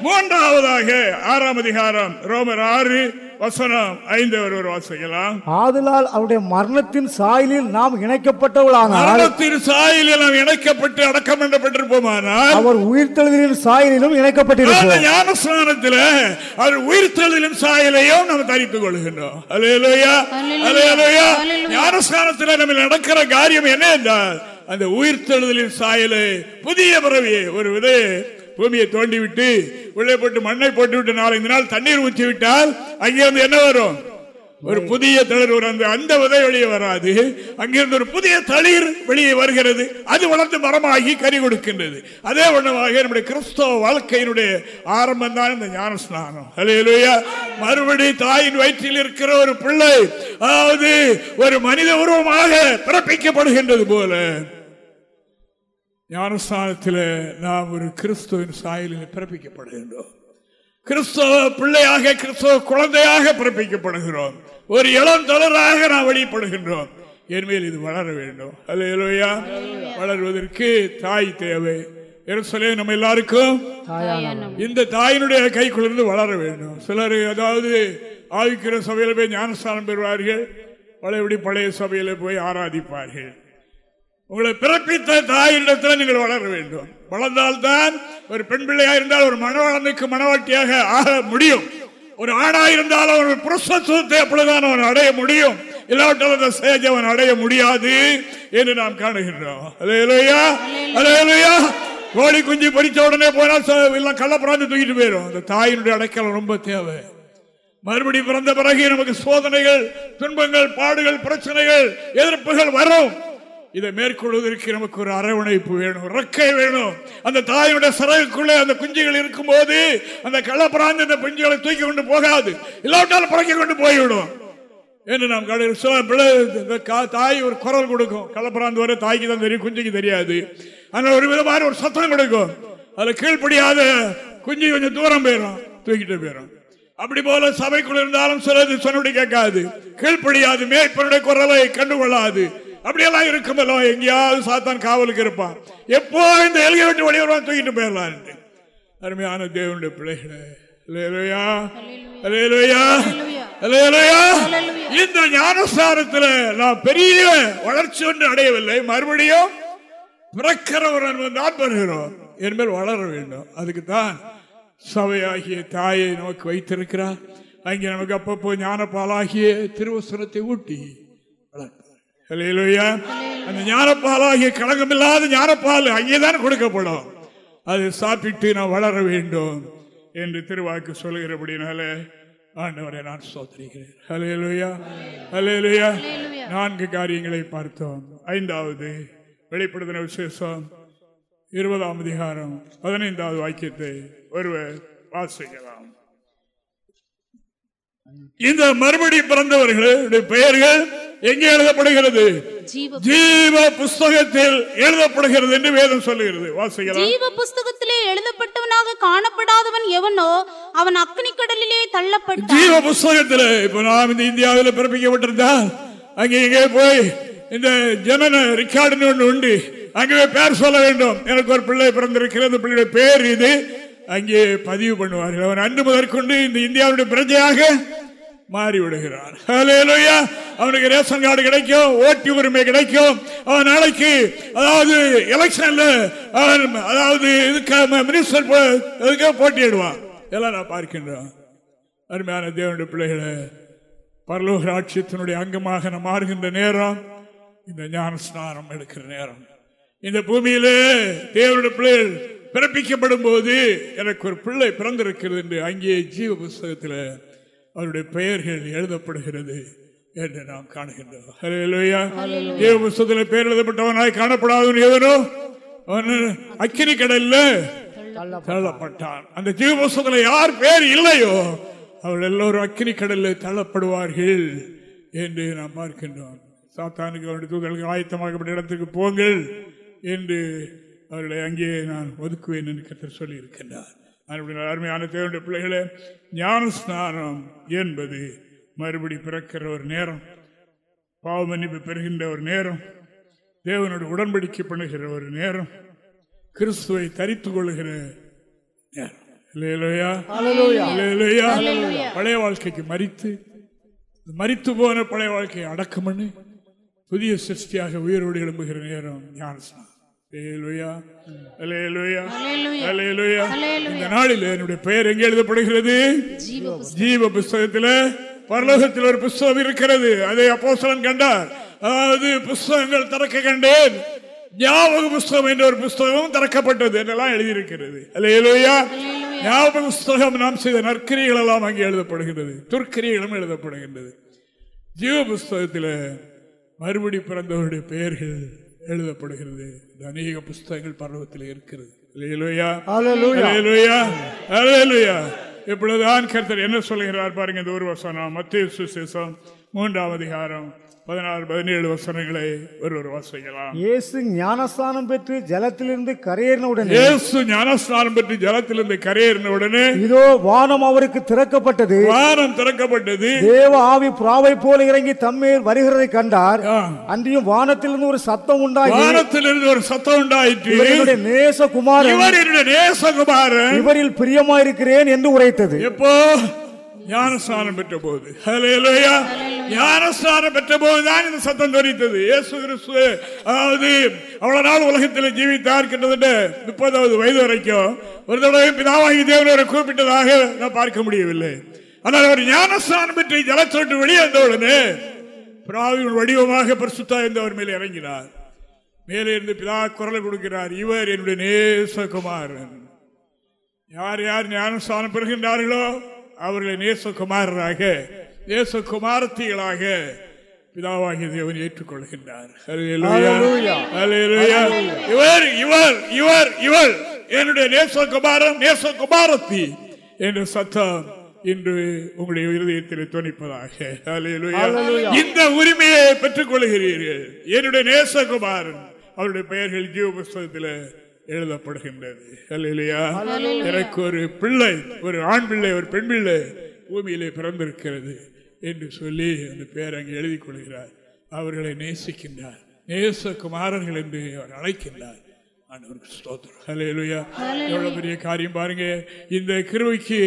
Speaker 2: மூன்றாவதாக ஆறாம் அதிகாரம் ரோமர் ஆறு வசனம் ஐந்து ஒருவர் வாசிக்கலாம்.
Speaker 3: ஆதலால் அவருடைய மரணத்தின் சாயலில் நாம் இணைக்கப்பட்டவளானால்
Speaker 2: மரணத்தின் சாயலில் நாம் இணைக்கப்பட்டு அடக்கம் பண்ணப்பட்டிருப்போமானால்
Speaker 3: அவர் உயிர்த்தெழுதலின் சாயலிலும் இணைக்கப்பட்டிருப்போம்.
Speaker 2: ஞானஸ்தானத்தில் அவர் உயிர்த்தெழுதலின் சாயலையும் நாம் தரித்துக் கொள்கின்றோம். அலையலோயா அலையலோயா ஞானஸ்தானத்தில் நம்ம நடக்கிற காரியம் என்ன என்றால் அந்த உயிர்த்தெழுதலின் சாயலை புதிய பிறவியை ஒரு விதை பூமியை தோண்டி விட்டு உள்ளே போட்டு மண்ணை போட்டு விட்டு நாலஞ்சு நாள் தண்ணீர் ஊற்றி விட்டால் அங்கிருந்து என்ன வரும்? ஒரு புதிய தளிர் ஒரு அந்த உதவி விதை வெளியே வராது. அங்கிருந்து ஒரு புதிய தளிர் வெளியே வருகிறது. அது வளர்ந்து மரமாகி கறி கொடுக்கின்றது. அதே ஒன்றாக நம்முடைய கிறிஸ்தவ வாழ்க்கையினுடைய ஆரம்பம் தான் இந்த ஞான ஸ்நானம் மறுபடி தாயின் வயிற்றில் இருக்கிற ஒரு பிள்ளை அதாவது ஒரு மனித உருவமாக பிறப்பிக்கப்படுகின்றது போல. ஞானஸ்தானத்தில் நாம் ஒரு கிறிஸ்துவின் சாயலில் பிறப்பிக்கப்படுகின்றோம். கிறிஸ்தவ பிள்ளையாக கிறிஸ்தவ குழந்தையாக பிறப்பிக்கப்படுகிறோம். ஒரு இளம் தளராக நாம் வெளிப்படுகின்றோம். என்மேல் இது வளர வேண்டும். அல்லையா வளர்வதற்கு தாய் தேவை. எருசலே நம்ம எல்லாருக்கும் இந்த தாயினுடைய கைக்குள்ளிருந்து வளர வேண்டும். சிலர் அதாவது ஆவிக்கிற சபையில போய் ஞானஸ்தானம் பெறுவார்கள். பழையபடி பழைய சபையில போய் ஆராதிப்பார்கள். உங்களை பிறப்பித்த தாயிடத்தில் நீங்கள் வளர வேண்டும். வளர்ந்தால்தான் ஒரு பெண் பிள்ளையா இருந்தால் ஒரு மனவளனுக்கு மனவாட்டியாக ஆக முடியும். ஒரு ஆணா இருந்தால் அவன் புருஷத்துவத்தை அப்பொழுதுதான் அவன் அடைய முடியும். இல்லாவிட்டால் அந்த சேஜ் அவன் அடைய முடியாது என்று நாம் காணுகின்றோம். அதே இல்லையா அதே இல்லையா கோழி குஞ்சு பொறிச்ச உடனே போனால் எல்லாம் கள்ளப்பிராந்து தூக்கிட்டு போயிடும் அந்த தாயினுடைய அடைக்கலம் ரொம்ப தேவை. மறுபடி பிறந்த பிறகு நமக்கு சோதனைகள் துன்பங்கள் பாடுகள் பிரச்சனைகள் எதிர்ப்புகள் வரும். இதை மேற்கொள்வதற்கு நமக்கு ஒரு அரவணைப்பு வேணும் ரெக்கை வேணும். அந்த தாயுடைய சிறகுக்குள்ளே அந்த குஞ்சுகள் இருக்கும்போது அந்த கள்ளப்பிராந்து அந்த குஞ்சுகளை தூக்கி கொண்டு போகாது. இல்லாவிட்டாலும் புறக்கி கொண்டு போய்விடும். என்று நாம் கடையில் சில பிள்ளை இந்த கா- தாய் ஒரு குரல் கொடுக்கும். கள்ளப்பிராந்து வர தாய்க்கு தான் தெரியும் குஞ்சுக்கு தெரியாது. அதனால ஒரு விதமான ஒரு சத்தம் கொடுக்கும். அதில் கீழ்ப்படியாத குஞ்சு கொஞ்சம் தூரம் போயிடும் தூக்கிட்டு போயிடும். அப்படி போல சபைக்குள் இருந்தாலும் சிலது சொன்னபடி கேட்காது. கீழ்ப்படியாது மேற்பனுடைய குரலை கண்டுகொள்ளாது. அப்படியெல்லாம் இருக்குமല്ലോ எங்கேயாவது சாத்தான் காவலுக்கு இருப்பான். எப்போ இந்த எல்கை விட்டு வெளியே வருவான் தூக்கிட்டு போயிடலாம் அருமையான தேவனுடைய பிள்ளைகளே இந்த ஞானஸ்தானத்தில் நான் பெரிய வளர்ச்சி ஒன்று அடையவில்லை. மறுபடியும் பிறக்கிறவர் தான் பெறுகிறோம். மேல் வளர வேண்டும். அதுக்கு தான் சபையாகிய தாயை நமக்கு வைத்திருக்கிறார். அங்கே நமக்கு அப்பப்போ ஞானப்பாலாகிய திருவசனத்தை ஊட்டி வளர்ப்பார் அந்த ஞானப்பாலாகிய களங்கமில்லாத ஞானப்பால் அங்கேதான் கொடுக்கப்படும். அது சாப்பிட்டு நான் வளர வேண்டும் என்று திருவாக்கு சொல்கிறபடினால ஆண்டவரை நான் சோதரிக்கிறேன் ஹலேலுயா ஹலேலுயா நான்கு காரியங்களை பார்த்தோம். ஐந்தாவது வெளிப்படுத்தின விசேஷம். இருபதாம் அதிகாரம். பதினைந்தாவது வாக்கியத்தை ஒருவர் வாசிக்கலாம். இந்த மறுபடி பிறந்தவர்களுடைய பெயர்கள் எங்கே எழுதப்படுகிறது?
Speaker 4: ஜீவ
Speaker 2: புஸ்தகத்தில் எழுதப்படுகிறது என்று வேதம் சொல்லுகிறது. வாசிக்கலாம்.
Speaker 4: ஜீவ புஸ்தகத்திலே எழுதப்பட்டவனாக காணப்படாதவன் எவனோ அவன் அக்னி கடலிலே தள்ளப்பட்டான்.
Speaker 2: ஜீவ புஸ்தகத்தில் இப்ப நாம் இந்த இந்தியாவில் பிறப்பிக்கப்பட்டிருந்தால் அங்கே இங்கே போய் இந்த ஜனன ரெக்கார்டுன்னு ஒன்று உண்டு. அங்கே பேர் சொல்ல வேண்டும். எனக்கு ஒரு பிள்ளை பிறந்திருக்கிறது. பிள்ளையுடைய பேர் இது. அங்கே பதிவு பண்ணுவார்கள். அவன் அன்று முதற்கொண்டு இந்த இந்தியாவுடைய பிரஜையாக மாறி விடுகிறார் அவனுக்கு ரேஷன் கார்டு கிடைக்கும் ஓட்டு உரிமை கிடைக்கும். அவன் நாளைக்கு அதாவது எலெக்ஷன்ல அவன் அதாவது இதுக்கு மினிஸ்டர் இதுக்காக போட்டியிடுவான். இதெல்லாம் நான் பார்க்கின்றோம் அருமையான தேவனுடைய பிள்ளைகளை பரலோக ராட்சியத்தினுடைய அங்கமாக நாம் மாறுகின்ற நேரம் இந்த ஞான ஸ்நானம் எடுக்கிற நேரம். இந்த பூமியிலே தேவனுடைய பிள்ளைகள் பிறப்பிக்கப்படும் போது எனக்கு ஒரு பிள்ளை பிறந்திருக்கிறது என்று அங்கே ஜீவ புஸ்தகத்தில் அவருடைய பெயர்கள் எழுதப்படுகிறது என்று நாம் காணுகின்றோம். ஜீவ புஸ்தகத்தில் பெயர் எழுதப்பட்டவனாய் காணப்படாதவன் எவனோ? அவன் அக்கினி கடல்ல தள்ளப்பட்டான். அந்த ஜீவபுஸ்தகத்துல யார் பேர் இல்லையோ அவர்கள் எல்லோரும் அக்கினி கடலில் தள்ளப்படுவார்கள் என்று நாம் பார்க்கின்றோம். சாத்தானுக்கு அவருடைய தூதர்களுக்கு ஆயத்தமாகப்பட்ட இடத்துக்கு போங்கள் என்று அவர்களை அங்கே நான் ஒதுக்குவேன் என்று கர்த்தர் சொல்லி இருக்கின்றார் மறுபடியும் அருமையான தேவனுடைய பிள்ளைகளே ஞான ஸ்நானம் என்பது மறுபடி பிறக்கிற ஒரு நேரம் பாவ மன்னிப்பு பெறுகின்ற ஒரு நேரம் தேவனோடு உடன்படிக்கை பண்ணுகிற ஒரு நேரம் கிறிஸ்துவை தரித்துக் கொள்ளுகிற நேரம்? பழைய வாழ்க்கைக்கு மறித்து மறித்து போன பழைய வாழ்க்கையை அடக்கம் பண்ணி புதிய சிருஷ்டியாக உயிரோடு எழும்புகிற நேரம் ஞானஸ்நானம். இந்த நாளில் என்னுடைய பெயர் எங்கே எழுதப்படுகிறது? ஜீவ புஸ்தகத்தில் பரலோகத்தில் ஒரு புஸ்தகம் இருக்கிறது. அதை அப்போஸ்தலன் கண்டார். அதாவது புஸ்தகங்கள் திறக்க கண்டேன். ஞாபக புஸ்தகம் என்ற ஒரு புஸ்தகம் திறக்கப்பட்டது என்றெல்லாம் எழுதியிருக்கிறது. அல்லேலூயா ஞாபக புஸ்தகம் நாம் செய்த நற்கிரிகள் எல்லாம் அங்கே எழுதப்படுகிறது துர்க்கிரியங்களும் எழுதப்படுகின்றது. ஜீவ புஸ்தகத்தில் மறுபடி பிறந்தவருடைய பெயர்கள் எழுதப்படுகிறது. அநேக புஸ்தகங்கள் பருவத்தில் இருக்கிறது. இப்பொழுதுதான் கர்த்தர் என்ன சொல்கிறார் பாருங்க இந்த ஒரு வசனம். மத்திய சுசேஷம் மூன்றாம் அதிகாரம். பதினாறு பதினேழு வசனங்களை ஒரு ஒரு வாசிக்கலாம்.
Speaker 3: இயேசு ஞானஸ்தானம் பெற்று ஜலத்திலிருந்து கரையேறின உடனே
Speaker 2: இயேசு ஞானஸ்நானம் பெற்று ஜலத்திலிருந்து கரையேறின உடனே
Speaker 3: இதோ வானம் அவருக்கு திறக்கப்பட்டது.
Speaker 2: வானம் திறக்கப்பட்டது.
Speaker 3: தேவ ஆவி புறாவை போல இறங்கி தம்மேல் வருகிறதை கண்டார். அன்றியும் வானத்திலிருந்து ஒரு சத்தம் உண்டாகி
Speaker 2: வானத்திலிருந்து ஒரு சத்தம் உண்டாயிற்று.
Speaker 3: இவர் என்னுடைய நேச குமாரன்
Speaker 2: இவர் என்னுடைய நேசகுமாரன்.
Speaker 3: இவரில் பிரியமாயிருக்கிறேன் என்று உரைத்தது.
Speaker 2: எப்போ? ஞானஸ்நானம் பெற்ற போது. ஞானஸ்நானம் பெற்ற போதுதான் இந்த சத்தம் தொனித்தது. இயேசு கிறிஸ்து அதாவது அவ்வளவு நாள் உலகத்தில் ஜீவித்தார் கிட்டத்தட்ட முப்பதாவது வயது வரைக்கும் ஒரு தடவை பிதாவாகி தேவனவரை கூப்பிட்டதாக நான் பார்க்க முடியவில்லை. ஆனால் அவர் ஞானஸ்நானம் பெற்று ஜலத்தோட்டு வெளியே வந்தவுடனே பிராவின் வடிவமாக பரிசுத்தா அவர் மேலே இறங்கினார். மேலே இருந்து பிதா குரலை கொடுக்கிறார். இவர் என்னுடைய நேசகுமாரன். யார் யார் ஞானஸ்தானம் பெறுகின்றார்களோ அவர்களை நேசகுமாரராக நேசகுமாரத்திகளாக பிதாவாகிய தேவன் ஏற்றுக்கொள்கின்றார். இவர் இவர் இவர் இவர். என்னுடைய நேசகுமாரன் நேசகுமாரத்தி என்ற சத்தம் இன்று உங்களுடைய இருதயத்தில் துணிப்பதாக. இந்த உரிமையை பெற்றுக் கொள்கிறீர்கள் என்னுடைய நேசகுமாரன் அவருடைய பெயர்கள் ஜீவ புஸ்தகத்தில் எழுதப்படுகின்றது. ஹalleluya. எனக்கு ஒரு பிள்ளை ஒரு ஆண் பிள்ளை ஒரு பெண் பிள்ளை பூமியிலே பிறந்திருக்கிறது என்று சொல்லி அந்த பெயர் அங்கே எழுதிக் கொள்கிறார். அவர்களை நேசிக்கின்றார். நேசகுமாரர்கள் என்று அவர் அழைக்கின்றார். எவ்வளவு பெரிய காரியம் பாருங்க. இந்த கிருவைக்கு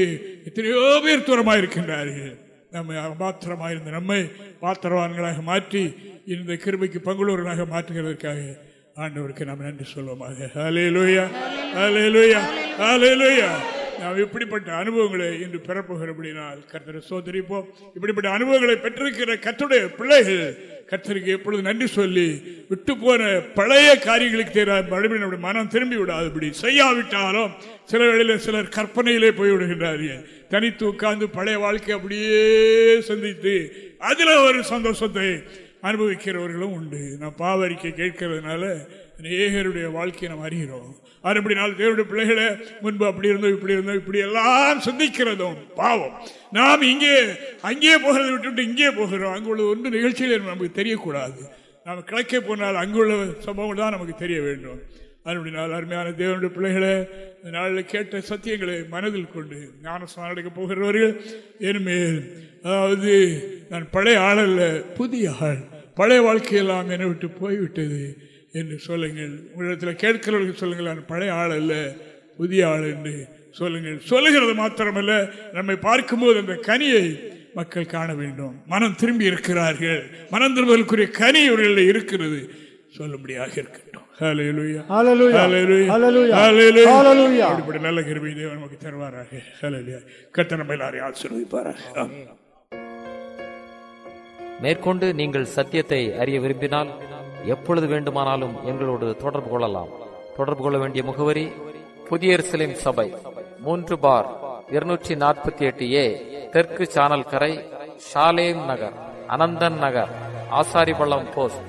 Speaker 2: எத்தனையோ பேர் தூரமாக இருக்கின்றார்கள். நம்ம பாத்திரமாக இருந்த நம்மை பாத்திரவான்களாக மாற்றி இந்த கிருபைக்கு பங்குள்ளவர்களாக மாற்றுகிறதற்காக ஆண்டவருக்கு நாம் நன்றி சொல்லுவோமாக ஹalleluya. ஹalleluya. ஹalleluya. நாம் இப்படிப்பட்ட அனுபவங்களை இன்று பெறப்போகிறபடினால் கர்த்தரை சோதரிப்போம் இப்படிப்பட்ட அனுபவங்களை பெற்றிருக்கிற கத்துடைய பிள்ளைகள் கர்த்தருக்கு எப்பொழுது நன்றி சொல்லி விட்டு போன பழைய காரியங்களுக்கு தேர மறுபடியும் நம்முடைய மனம் திரும்பி விடாதபடி செய்யாவிட்டாலும் சில வேளையில் சிலர் கற்பனையிலே போய்விடுகின்றார்கள் தனித்து உட்கார்ந்து பழைய வாழ்க்கை அப்படியே சந்தித்து அதில் ஒரு சந்தோஷத்தை அனுபவிக்கிறவர்களும் உண்டு. நான் பாவரிக்கை கேட்கறதுனால நேகருடைய வாழ்க்கையை நம்ம அறிகிறோம். அப்படினால் தேவருடைய பிள்ளைகளை முன்பு அப்படி இருந்தோம் இப்படி இருந்தோம் இப்படி எல்லாம் சிந்திக்கிறதும் பாவம். நாம் இங்கே அங்கே போகிறத விட்டுவிட்டு இங்கே போகிறோம். அங்குள்ள ஒன்று நிகழ்ச்சியில் நமக்கு தெரியக்கூடாது. நாம் கிழக்கே போனால் அங்குள்ள சம்பவங்கள் தான் நமக்கு தெரிய வேண்டும். அப்படினால் அருமையான தேவனுடைய பிள்ளைகளை இந்த நாளில் கேட்ட சத்தியங்களை மனதில் கொண்டு ஞானஸ்தானம் எடுக்க போகிறவர்கள் என்மேல் அதாவது நான் பழைய ஆள் அல்ல புதிய ஆள் பழைய வாழ்க்கையெல்லாம் என்னை விட்டு போய்விட்டது என்று சொல்லுங்கள். உங்களிடத்தில் கேட்கிறவர்கள் சொல்லுங்கள் நான் பழைய ஆள் அல்ல புதிய ஆள் என்று சொல்லுங்கள். சொல்லுகிறது மாத்திரமல்ல நம்மை பார்க்கும்போது அந்த கனியை மக்கள் காண வேண்டும். மனம் திரும்பி இருக்கிறார்கள். மனம் திரும்புவதற்குரிய கனி இவர்களில் இருக்கிறது. சொல்லும்படியாக இருக்கட்டும் அப்படிப்பட்ட நல்ல கிருபை தேவன் நமக்கு தருவாராக. நம்மை எல்லாரையும் ஆசீர்வதிப்பாராக.
Speaker 5: மேற்கொண்டு நீங்கள் சத்தியத்தை அறிய விரும்பினால் எப்பொழுது வேண்டுமானாலும் எங்களோடு தொடர்பு கொள்ளலாம். தொடர்பு கொள்ள வேண்டிய முகவரி புதிய எருசலேம் சபை மூன்று பார் இருநூற்றி நாற்பத்தி எட்டு ஏ தெற்கு சானல் கரை ஷாலேம் நகர் அனந்தன் நகர் ஆசாரிபள்ளம் போஸ்ட்.